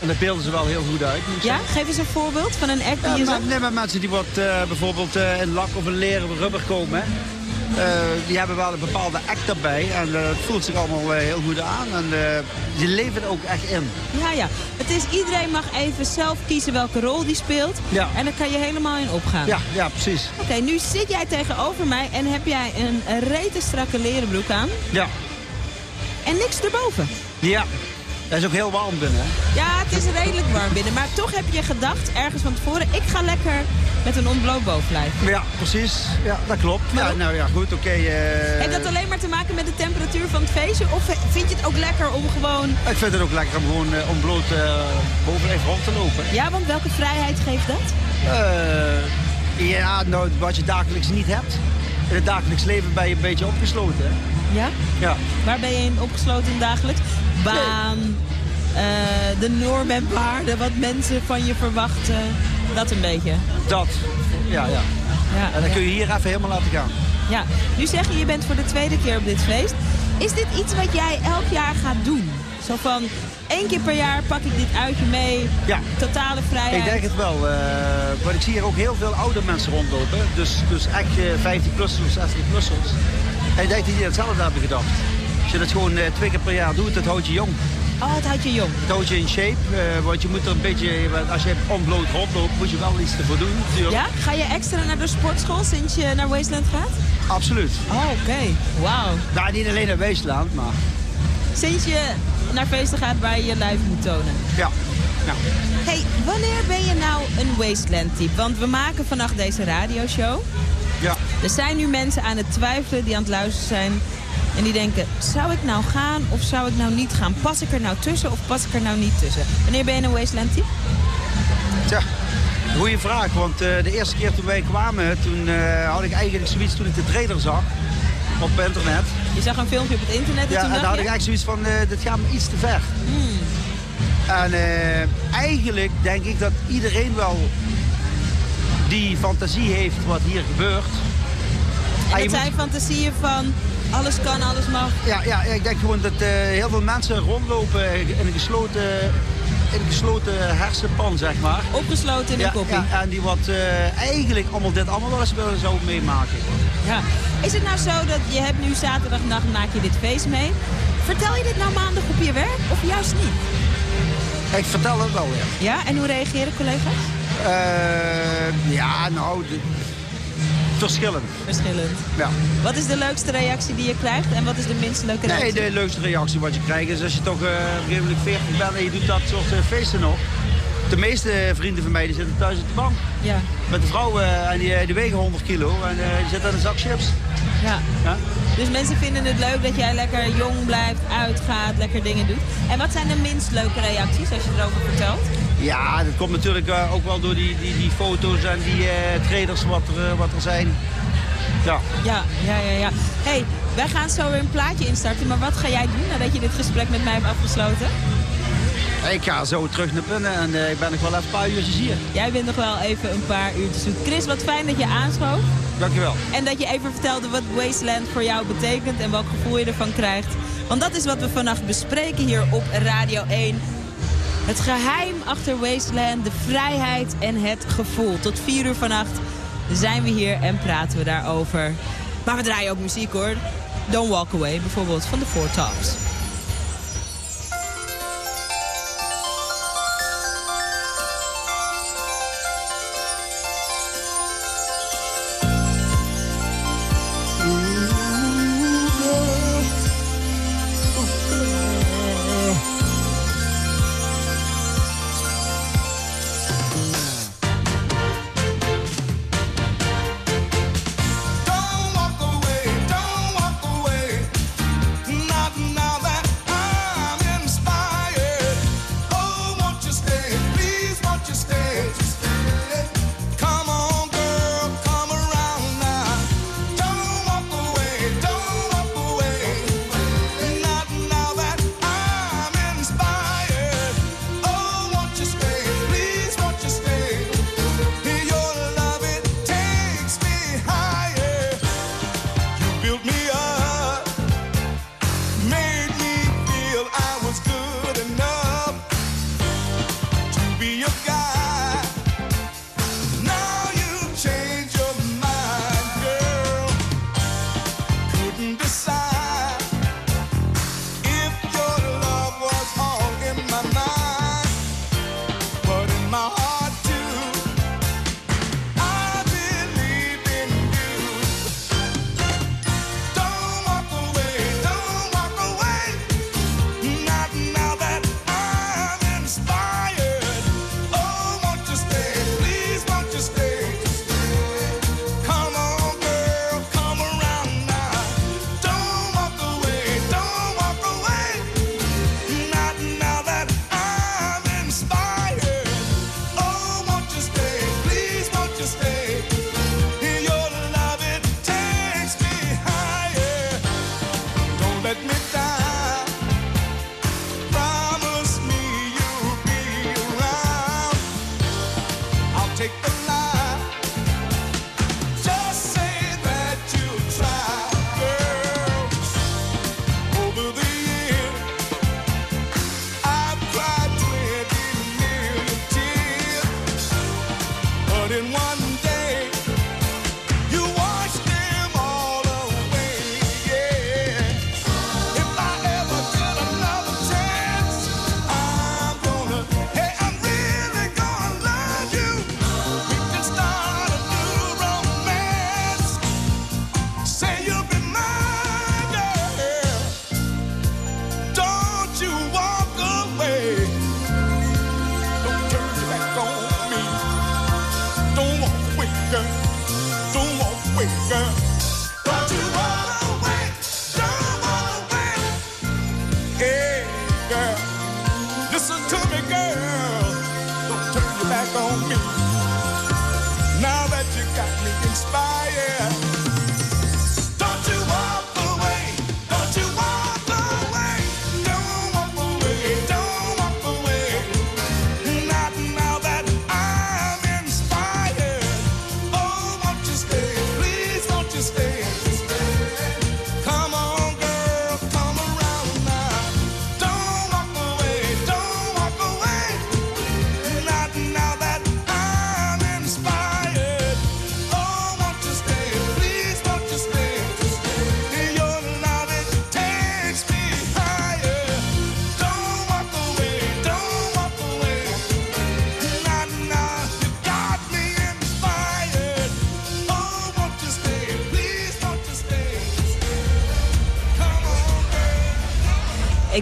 En daar beelden ze wel heel goed uit. moet ik Ja, zeggen. geef eens een voorbeeld van een act die Ja, je maar, zag. nee, maar mensen die wat eh, bijvoorbeeld eh, in lak of in leren rubber komen. eh, die hebben wel een bepaalde act daarbij. En het voelt zich allemaal heel goed aan. En die leven er ook echt in. Ja, ja. Het is, iedereen mag even zelf kiezen welke rol die speelt. Ja. En daar kan je helemaal in opgaan. Ja, ja precies. Oké, nu zit jij tegenover mij en heb jij een rete strakke leren broek aan. Ja. En niks erboven. Ja. Dat is ook heel warm binnen. Hè? Ja, het is redelijk warm binnen. Maar toch heb je gedacht, ergens van tevoren, ik ga lekker met een ontbloot bovenlijf. Ja, precies. Ja, dat klopt. Ja, nou ja, goed, oké. eh, Heeft dat alleen maar te maken met de temperatuur van het feestje? Of vind je het ook lekker om gewoon... Ik vind het ook lekker om gewoon eh, ontbloot eh boven even rond te lopen. Ja, want welke vrijheid geeft dat? Eh, ja, nou, wat je dagelijks niet hebt. In het dagelijks leven ben je een beetje opgesloten. Hè? Ja? Ja. Waar ben je in opgesloten dagelijks? Baan, eh, de normen en waarden, wat mensen van je verwachten. Dat een beetje. Dat. Ja, ja. Ja, En dan ja. kun je hier even helemaal laten gaan. Ja, nu zeg je, je bent voor de tweede keer op dit feest. Is dit iets wat jij elk jaar gaat doen? Zo van, één keer per jaar pak ik dit uitje mee. Ja. Totale vrijheid. Ik denk het wel. eh, want ik zie hier ook heel veel oude mensen rondlopen. Dus, dus echt 50-plussers of 60-plussers. En ik denk dat die hetzelfde hebben gedacht. Als je dat gewoon eh, twee keer per jaar doet, dat houdt je jong. Oh, het houdt je jong. Het houdt je in shape. eh, want je moet er een beetje, als je ontbloot rondloopt, moet je wel iets ervoor doen. natuurlijk. Ja? Ga je extra naar de sportschool sinds je naar Wasteland gaat? Absoluut. Oh, oké. Wauw. Nou, niet alleen naar Weesland, maar Sinds je naar feesten gaat waar je je lijf moet tonen. ja. ja. hey, wanneer ben je nou een Wasteland-type? Want we maken vannacht deze radioshow. Ja. Er zijn nu mensen aan het twijfelen die aan het luisteren zijn. En die denken, zou ik nou gaan of zou ik nou niet gaan? Pas ik er nou tussen of pas ik er nou niet tussen? Wanneer ben je een Wasteland-type? Tja, Goeie vraag, want eh, de eerste keer toen wij kwamen, toen eh, had ik eigenlijk zoiets toen ik de trailer zag op internet. Je zag een filmpje op het internet Ja, en dan had ik eigenlijk zoiets van, eh, dit gaat me iets te ver. Hmm. En eh, eigenlijk denk ik dat iedereen wel die fantasie heeft wat hier gebeurt. En Ah, dat moet- zijn fantasieën van alles kan, alles mag. Ja, ja, ik denk gewoon dat eh, heel veel mensen rondlopen in een gesloten, in een gesloten hersenpan, zeg maar. Opgesloten in Ja, een kopie. ja, en die wat eh, eigenlijk allemaal dit allemaal wel eens willen zou meemaken. Ja. Is het nou zo dat je hebt nu zaterdagnacht maak je dit feest mee? Vertel je dit nou maandag op je werk of juist niet? Ik vertel het wel weer. Ja, en hoe reageren collega's? Eh, ja, nou, de- verschillend. Verschillend. Ja. Wat is de leukste reactie die je krijgt en wat is de minst leuke reactie? Nee, de leukste reactie wat je krijgt is als je toch eh, gegeven moment 40 bent en je doet dat soort eh, feesten nog. De meeste vrienden van mij die zitten thuis op de bank. Ja. Met de vrouwen en die, eh, die wegen 100 kilo en eh, die zitten aan een zak chips. Ja. Ja? Dus mensen vinden het leuk dat jij lekker jong blijft, uitgaat, lekker dingen doet. En wat zijn de minst leuke reacties als je erover vertelt? Ja, dat komt natuurlijk eh, ook wel door die, die, die foto's en die eh traders wat er, eh, wat er zijn. Ja. Ja, ja, ja, ja. hey, wij gaan zo weer een plaatje instarten, maar wat ga jij doen nadat je dit gesprek met mij hebt afgesloten? Ik ga zo terug naar binnen en ik ben nog wel even een paar uurtjes hier. Jij bent nog wel even een paar uurtjes zoet. Chris, wat fijn dat je aanschoof. Dankjewel. En dat je even vertelde wat Wasteland voor jou betekent en welk gevoel je ervan krijgt. Want dat is wat we vannacht bespreken hier op Radio 1. Het geheim achter Wasteland, de vrijheid en het gevoel. Tot 4 uur vannacht zijn we hier en praten we daarover. Maar we draaien ook muziek hoor. Don't Walk Away bijvoorbeeld van de Four Tops. Listen to me, girl. Don't turn your back on me. Now that you got me inspired.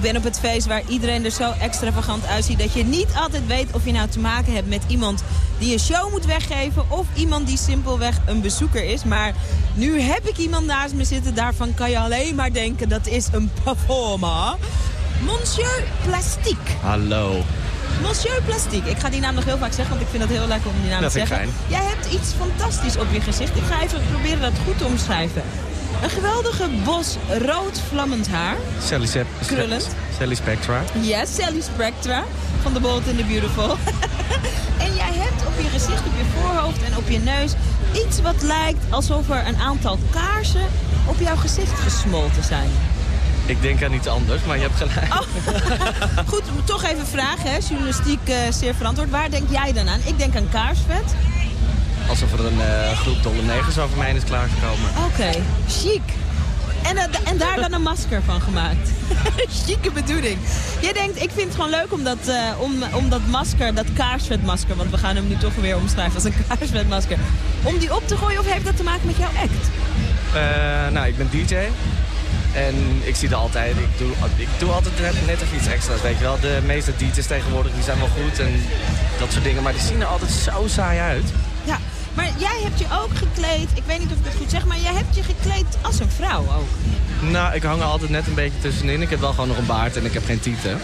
Ben op het feest waar iedereen er zo extravagant uitziet... dat je niet altijd weet of je nou te maken hebt met iemand die een show moet weggeven... of iemand die simpelweg een bezoeker is. Maar nu heb ik iemand naast me zitten. Daarvan kan je alleen maar denken dat is een performer. Monsieur Plastique. Hallo. Monsieur Plastique. Ik ga die naam nog heel vaak zeggen, want ik vind het heel lekker om die naam Dat te zeggen. Jij hebt iets fantastisch op je gezicht. Ik ga even proberen dat goed te omschrijven. Een geweldige bos rood vlammend haar. Sally, Sep Krullend. Sally Spectra. Ja, Sally Spectra van The Bold and the Beautiful. [LAUGHS] en jij hebt op je gezicht, op je voorhoofd en op je neus... iets wat lijkt alsof er een aantal kaarsen op jouw gezicht gesmolten zijn. Ik denk aan iets anders, maar je hebt gelijk. Goed, toch even vragen, hè? journalistiek eh, zeer verantwoord. Waar denk jij dan aan? Ik denk aan kaarsvet. Alsof er een eh, groep dolle negers over mij is klaargekomen. Oké, chic. En, eh, en daar dan een masker van gemaakt. [LAUGHS] Chique bedoeling. Jij denkt, ik vind het gewoon leuk om dat, eh, om, om dat masker, dat kaarsvetmasker... want we gaan hem nu toch weer omschrijven als een [LAUGHS] kaarsvetmasker... om die op te gooien of heeft dat te maken met jouw act? Eh, nou, ik ben DJ. En ik zie er altijd, ik doe, ik doe altijd net, net even iets extra's, weet je wel. De meeste DJ's tegenwoordig, die zijn wel goed en dat soort dingen. Maar die zien er altijd zo saai uit. Ja, maar jij hebt je ook gekleed... ik weet niet of ik het goed zeg, maar jij hebt je gekleed als een vrouw ook. Nou, ik hang er altijd net een beetje tussenin. Ik heb wel gewoon nog een baard en ik heb geen tieten.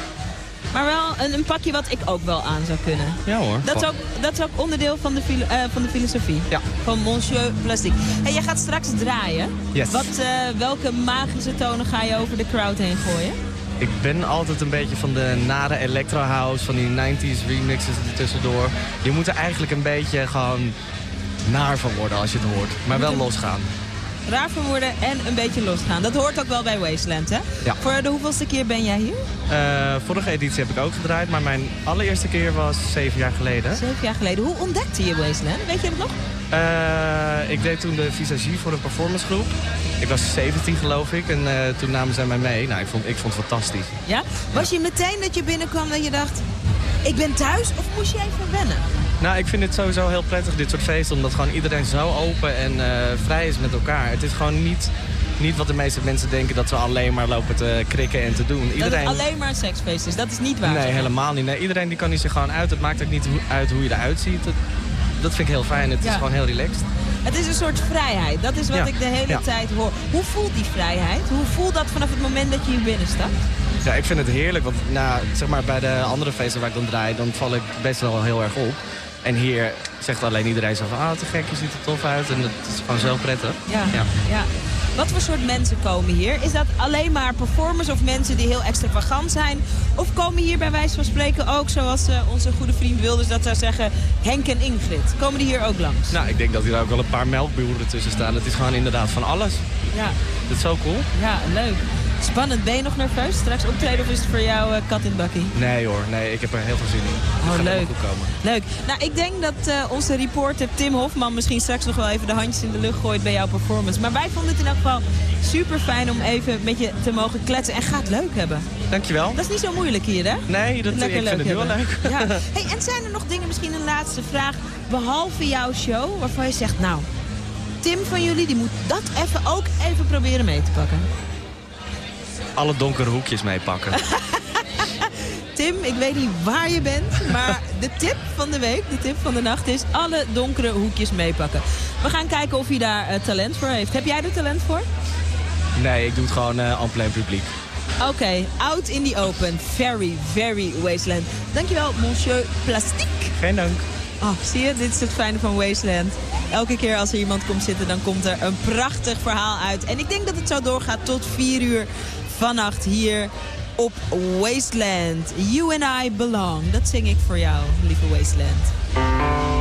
Maar wel een, een pakje wat ik ook wel aan zou kunnen. Ja hoor. Dat is, ook, dat is ook onderdeel van de, filo- eh, van de filosofie. Ja. Van Monsieur Plastic. Hey, jij gaat straks draaien. Yes. Wat, eh, welke magische tonen ga je over de crowd heen gooien? Ik ben altijd een beetje van de nare electro house, van die 90s remixes er tussendoor. Je moet er eigenlijk een beetje gewoon naar van worden als je het hoort. Maar wel losgaan. Raar van worden en een beetje losgaan. Dat hoort ook wel bij Wasteland, hè? Ja. Voor de hoeveelste keer ben jij hier? Eh, vorige editie heb ik ook gedraaid, maar mijn allereerste keer was zeven jaar geleden. Zeven jaar geleden. Hoe ontdekte je Wasteland? Weet je dat nog? Eh, ik deed toen de visagie voor een performancegroep. Ik was 17 geloof ik en eh, toen namen zij mij mee. Nou, ik vond, ik vond het fantastisch. Ja? Was je meteen dat je binnenkwam dat je dacht... ik ben thuis of moest je even wennen? Nou, ik vind het sowieso heel prettig, dit soort feesten, omdat gewoon iedereen zo open en eh, vrij is met elkaar. Het is gewoon niet, niet wat de meeste mensen denken, dat we alleen maar lopen te krikken en te doen. Iedereen... Dat het alleen maar een seksfeest is. Dat is niet waar. Nee, zeg. helemaal niet. Nee, iedereen die kan hier zich gewoon uit. Het maakt ook niet uit hoe je eruit ziet. Dat, dat vind ik heel fijn. Het Ja. is gewoon heel relaxed. Het is een soort vrijheid. Dat is wat Ja. ik de hele Ja. tijd hoor. Hoe voelt die vrijheid? Hoe voelt dat vanaf het moment dat je hier binnenstapt? Ja, ik vind het heerlijk. Want nou, zeg maar, bij de andere feesten waar ik dan draai, dan val ik best wel heel erg op. En hier zegt alleen iedereen zo van, ah, te gek, je ziet er tof uit. En dat is gewoon zo prettig. Ja. Ja. ja. Wat voor soort mensen komen hier? Is dat alleen maar performers of mensen die heel extravagant zijn? Of komen hier bij wijze van spreken ook, zoals eh, onze goede vriend Wilders dat zou zeggen, Henk en Ingrid? Komen die hier ook langs? Nou, ik denk dat hier ook wel een paar melkboeren tussen staan. Het is gewoon inderdaad van alles. Ja, Dat is zo cool. ja leuk. Spannend. Ben je nog nerveus? Straks optreden of is het voor jou eh, kat in bakkie? Nee hoor, nee, ik heb er heel veel zin in. Oh, leuk. goed komen. Leuk. Nou, ik denk dat eh, onze reporter Tim Hofman misschien straks nog wel even de handjes in de lucht gooit bij jouw performance. Maar wij vonden het in elk geval super fijn om even met je te mogen kletsen. En ga het leuk hebben. Dankjewel. Dat is niet zo moeilijk hier, hè? Nee, dat, ik vind leuk het nu wel hebben. leuk. Ja. [LAUGHS] Hey, en zijn er nog dingen, misschien een laatste vraag, behalve jouw show, waarvan je zegt, nou, Tim van jullie, die moet dat even ook even proberen mee te pakken. Alle donkere hoekjes meepakken. [LAUGHS] Tim, ik weet niet waar je bent, maar de tip van de week, de tip van de nacht is alle donkere hoekjes meepakken. We gaan kijken of hij daar eh, talent voor heeft. Heb jij er talent voor? nee, ik doe het gewoon eh en plein publiek. Oké, out in the open. Very, very wasteland. Dankjewel, monsieur Plastique. Geen dank. Oh, zie je, dit is het fijne van Wasteland. Elke keer als er iemand komt zitten, dan komt er een prachtig verhaal uit. En ik denk dat het zo doorgaat tot 4 uur vannacht hier op Wasteland. You and I belong. Dat zing ik voor jou, lieve Wasteland.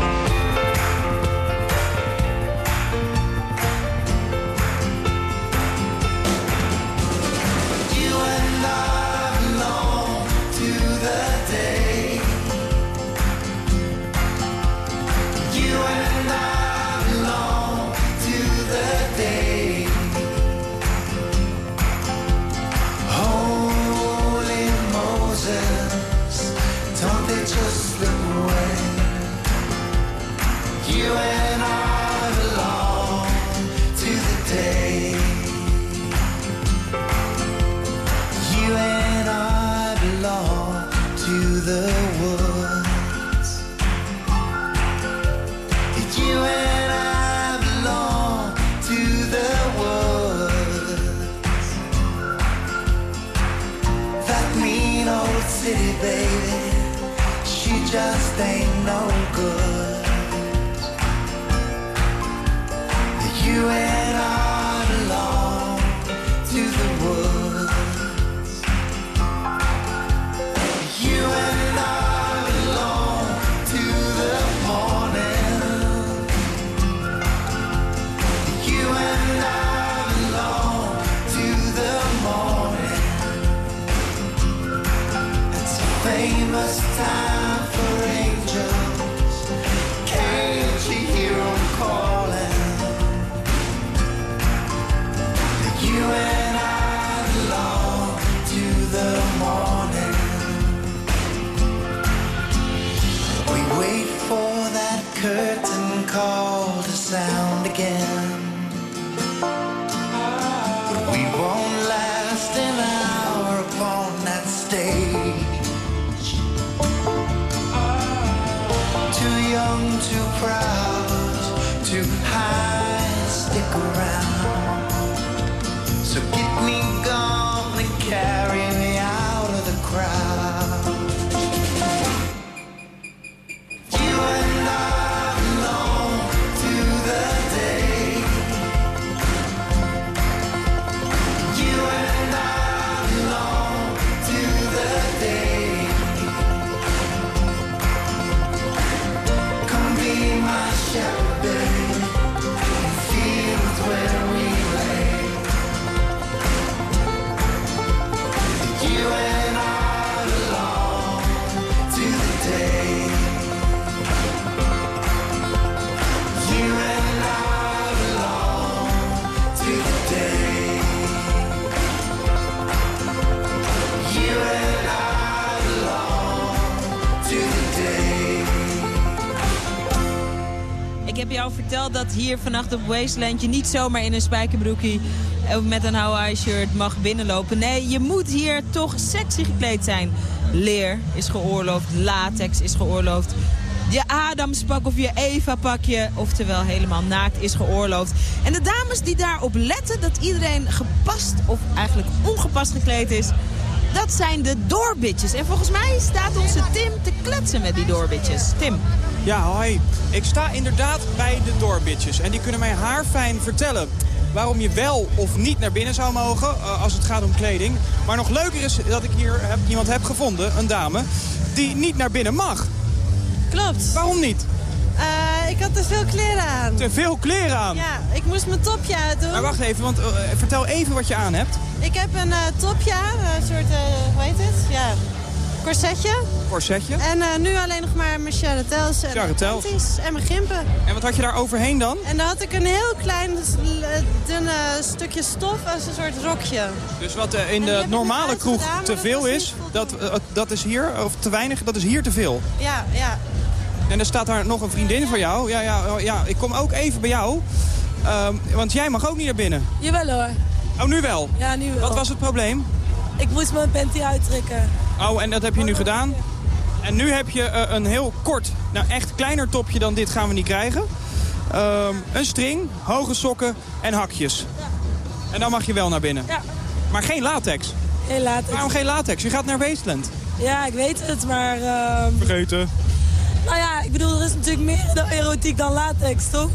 Hier vannacht op Wasteland je niet zomaar in een spijkerbroekie eh, met een Hawaii shirt mag binnenlopen. Nee, je moet hier toch sexy gekleed zijn. Leer is geoorloofd, latex is geoorloofd. Je Adamspak of je Eva-pakje, oftewel helemaal naakt, is geoorloofd. En de dames die daarop letten dat iedereen gepast of eigenlijk ongepast gekleed is... dat zijn de doorbitjes. En volgens mij staat onze Tim te kletsen met die doorbitjes. Tim. Ja, hoi. Ik sta inderdaad bij de doorbitjes. En die kunnen mij haarfijn vertellen waarom je wel of niet naar binnen zou mogen eh, als het gaat om kleding. Maar nog leuker is dat ik hier heb, iemand heb gevonden, een dame, die niet naar binnen mag. Klopt. Waarom niet? Eh, ik had te veel kleren aan. Te veel kleren aan. Ja, ik moest mijn topje uitdoen. Maar wacht even, want eh, vertel even wat je aan hebt. Ik heb een topje aan, een soort, hoe heet het? Ja, corsetje. Corsetje. En eh, nu alleen nog maar mijn charretels en en mijn gimpen. En wat had je daar overheen dan? En dan had ik een heel klein, eh, dunne stukje stof als een soort rokje. Dus wat eh, in de normale kroeg gedaan, te veel is, dat, dat is hier, of te weinig, dat is hier te veel. Ja, ja. En er staat daar nog een vriendin van jou. Ja, ja, oh, ja ik kom ook even bij jou. Ehm, want jij mag ook niet naar binnen. Jawel hoor. Oh, nu wel? Ja, nu wel. Wat was het probleem? Ik moest mijn panty uittrekken. Oh, en dat heb je nu gedaan? En nu heb je eh, een heel kort, nou echt kleiner topje dan dit gaan we niet krijgen. Ehm, een string, hoge sokken en hakjes. En dan mag je wel naar binnen. Ja. Maar geen latex. Heel laat. Waarom geen latex? Je gaat naar Wasteland. Ja, ik weet het, maar... ehm, Vergeten. nou ja, ik bedoel, er is natuurlijk meer dan erotiek dan latex, toch?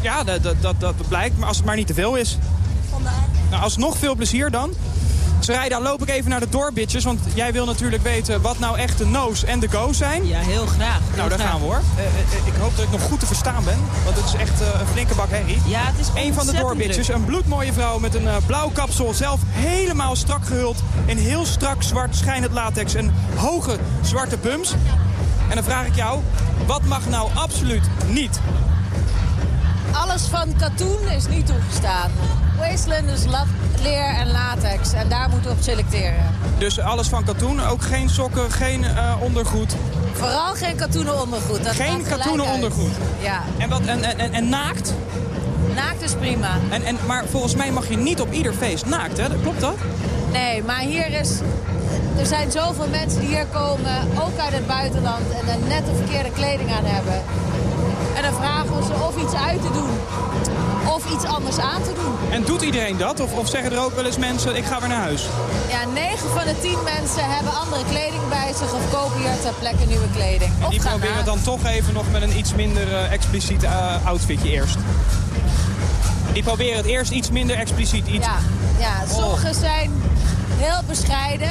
Ja, dat, dat, dat, dat blijkt, maar als het maar niet te veel is. Vandaar. Nou, alsnog veel plezier dan. Sarayda, loop ik even naar de doorbitjes, want jij wil natuurlijk weten wat nou echt de no's en de go's zijn. Ja, heel graag. Heel Nou, daar graag. gaan we hoor. Eh, eh, ik hoop dat ik nog goed te verstaan ben, want het is echt eh, een flinke bak herrie. Ja, het is Een van de doorbitjes, een bloedmooie vrouw met een eh, blauw kapsel. Zelf helemaal strak gehuld in heel strak zwart schijnend latex en hoge zwarte bums. En dan vraag ik jou, wat mag nou absoluut niet? Alles van katoen is niet toegestaan. Wasteland is la- leer en latex en daar moeten we op selecteren. Dus alles van katoen, ook geen sokken, geen eh, ondergoed. Vooral geen katoenen ondergoed. Dat Geen katoenen ondergoed. Ja, En, wat, en, en, en, en naakt? naakt is prima. En, en, maar volgens mij mag je niet op ieder feest naakt, hè? Klopt dat? Nee, maar hier is... Er zijn zoveel mensen die hier komen, ook uit het buitenland... en dan net de verkeerde kleding aan hebben. En dan vragen we ze of iets uit te doen of iets anders aan te doen. En doet iedereen dat? Of, of zeggen er ook wel eens mensen, ik ga weer naar huis? Ja, 9 van de 10 mensen hebben andere kleding bij zich of kopen hier ter plekke nieuwe kleding. En die proberen dan toch even nog met een iets minder eh, expliciet eh, outfitje eerst. Die proberen het eerst iets minder expliciet. Iets... Ja, ja sommigen zijn heel bescheiden.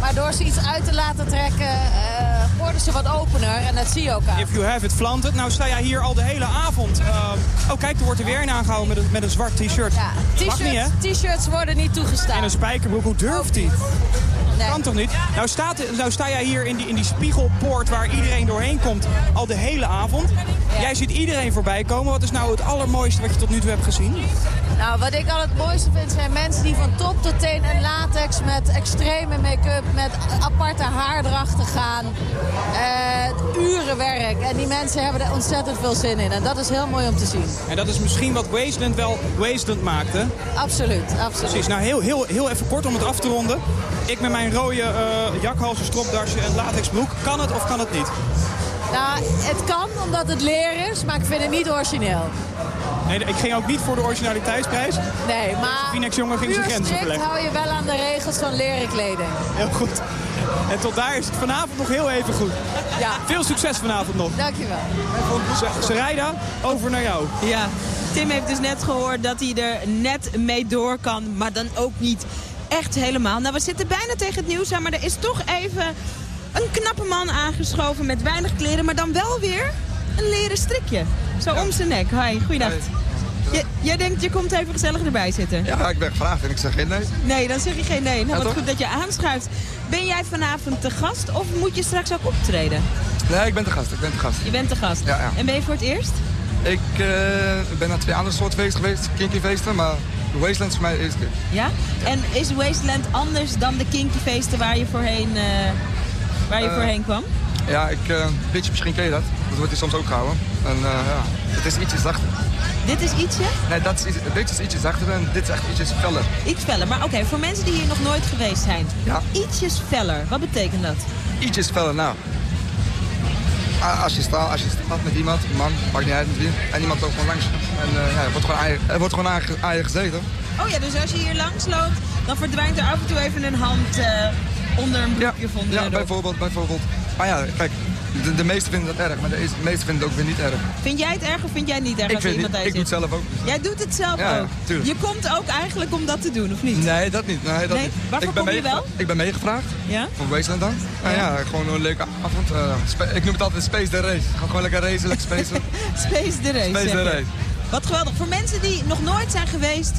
Maar door ze iets uit te laten trekken, eh, worden ze wat opener. En dat zie je ook aan. If you have it, plant it. Nou sta jij hier al de hele avond. eh, oh kijk, er wordt er weer een aangehouden met een, met een zwart t-shirt. Ja, t-shirts, worden niet toegestaan. En een spijkerbroek, hoe durft hij? Nee. Kan toch niet? Nou, staat, nou sta jij hier in die, in die spiegelpoort waar iedereen doorheen komt al de hele avond. Jij ziet iedereen voorbij komen. Wat is nou het allermooiste wat je tot nu toe hebt gezien? Nou, wat ik al het mooiste vind zijn mensen die van top tot teen in latex met extreme make-up, met aparte haardrachten gaan. Eh uren werk. En die mensen hebben er ontzettend veel zin in. En dat is heel mooi om te zien. En dat is misschien wat Wasteland wel Wasteland maakte. Absoluut, absoluut. Precies. Nou, heel, heel, heel even kort om het af te ronden. Ik met mijn rode uh, jakhalsen, stropdasje en latexbroek. Kan het of kan het niet? Nou, het kan omdat het leer is, maar ik vind het niet origineel. Nee, ik ging ook niet voor de originaliteitsprijs. Nee, maar Phoenix jongen ging zijn grenzen verleggen. hou je wel aan de regels van leren kleding. Heel goed. En tot daar is het vanavond nog heel even goed. Ja. Veel succes vanavond nog. Dankjewel. Sarayda, over naar jou. Ja, Tim heeft dus net gehoord dat hij er net mee door kan, maar dan ook niet echt helemaal. Nou, we zitten bijna tegen het nieuws aan, maar er is toch even een knappe man aangeschoven met weinig kleren, maar dan wel weer een leren strikje. Zo om zijn nek. Hoi, goeiedag. Jij denkt, je komt even gezellig erbij zitten. Ja, ik ben gevraagd en ik zeg geen nee. Nee, dan zeg je geen nee. Nou, Ja, wat goed dat je aanschuift. Ben jij vanavond te gast of moet je straks ook optreden? Nee, ik ben te gast. Ik ben te gast. Je bent te gast. Ja, ja. En ben je voor het eerst? Ik eh, ben naar twee andere soorten feesten geweest, kinky feesten, maar Wasteland is voor mij de eerste keer. Ja? En is Wasteland anders dan de kinky feesten waar je voorheen, eh, waar je Eh, voorheen kwam? Ja, ik, beetje misschien ken je dat. Dat wordt hier soms ook gehouden. En eh, ja, het is ietsje zachter. Dit is ietsje? Nee, dat is, iets- dit is ietsje zachter en dit is echt ietsjes feller. Iets feller. Maar oké, voor mensen die hier nog nooit geweest zijn. Ja. Ietsjes feller. Wat betekent dat? Ietsjes feller, nou. Als je staat, als je staat met iemand, een man, maakt niet uit met wie, en iemand loopt gewoon langs. En ja, er wordt gewoon aan je, er wordt gewoon je gezeten. Oh ja, dus als je hier langs loopt, dan verdwijnt er af en toe even een hand onder een broekje van de Ja, rok. bijvoorbeeld, bijvoorbeeld. Maar ja, kijk, de, de meesten vinden dat erg, maar de, de meesten vinden het ook weer niet erg. Vind jij het erg of vind jij het niet erg Ik als vind iemand ik doe het zelf ook. Jij doet het zelf Ja, ook? tuurlijk. Je komt ook eigenlijk om dat te doen, of niet? Nee, dat niet. Nee, dat Nee? Waarvoor ik ben kom je wel? Ik ben meegevraagd. Ja? Voor Wasteland dan. Nou ja, gewoon een leuke avond. eh, ik noem het altijd Space the Race. Ga gewoon lekker racen, lekker spacen. [LAUGHS] Space the race. Space the race. Wat geweldig. Voor mensen die nog nooit zijn geweest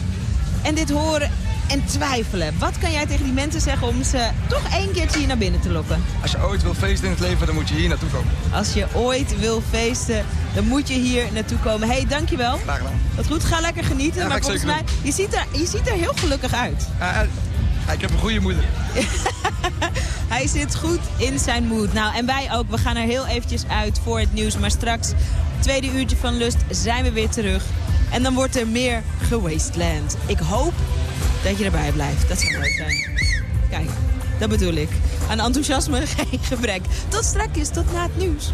en dit horen en twijfelen. Wat kan jij tegen die mensen zeggen om ze toch één keertje hier naar binnen te lokken? Als je ooit wil feesten in het leven, dan moet je hier naartoe komen. Als je ooit wil feesten, dan moet je hier naartoe komen. Hé, hey, dankjewel. Graag gedaan. Wat goed, ga lekker genieten. Ja, maar volgens mij, je ziet, er, je ziet er heel gelukkig uit. Ik heb een goede moeder. [LAUGHS] Hij zit goed in zijn mood. Nou, en wij ook. We gaan er heel eventjes uit voor het nieuws. Maar straks, tweede uurtje van Lust, zijn we weer terug. En dan wordt er meer gewasteland. Ik hoop dat je erbij blijft. Dat zou leuk zijn. Kijk, dat bedoel ik. Aan enthousiasme [LAUGHS] geen gebrek. Tot straks, tot na het nieuws.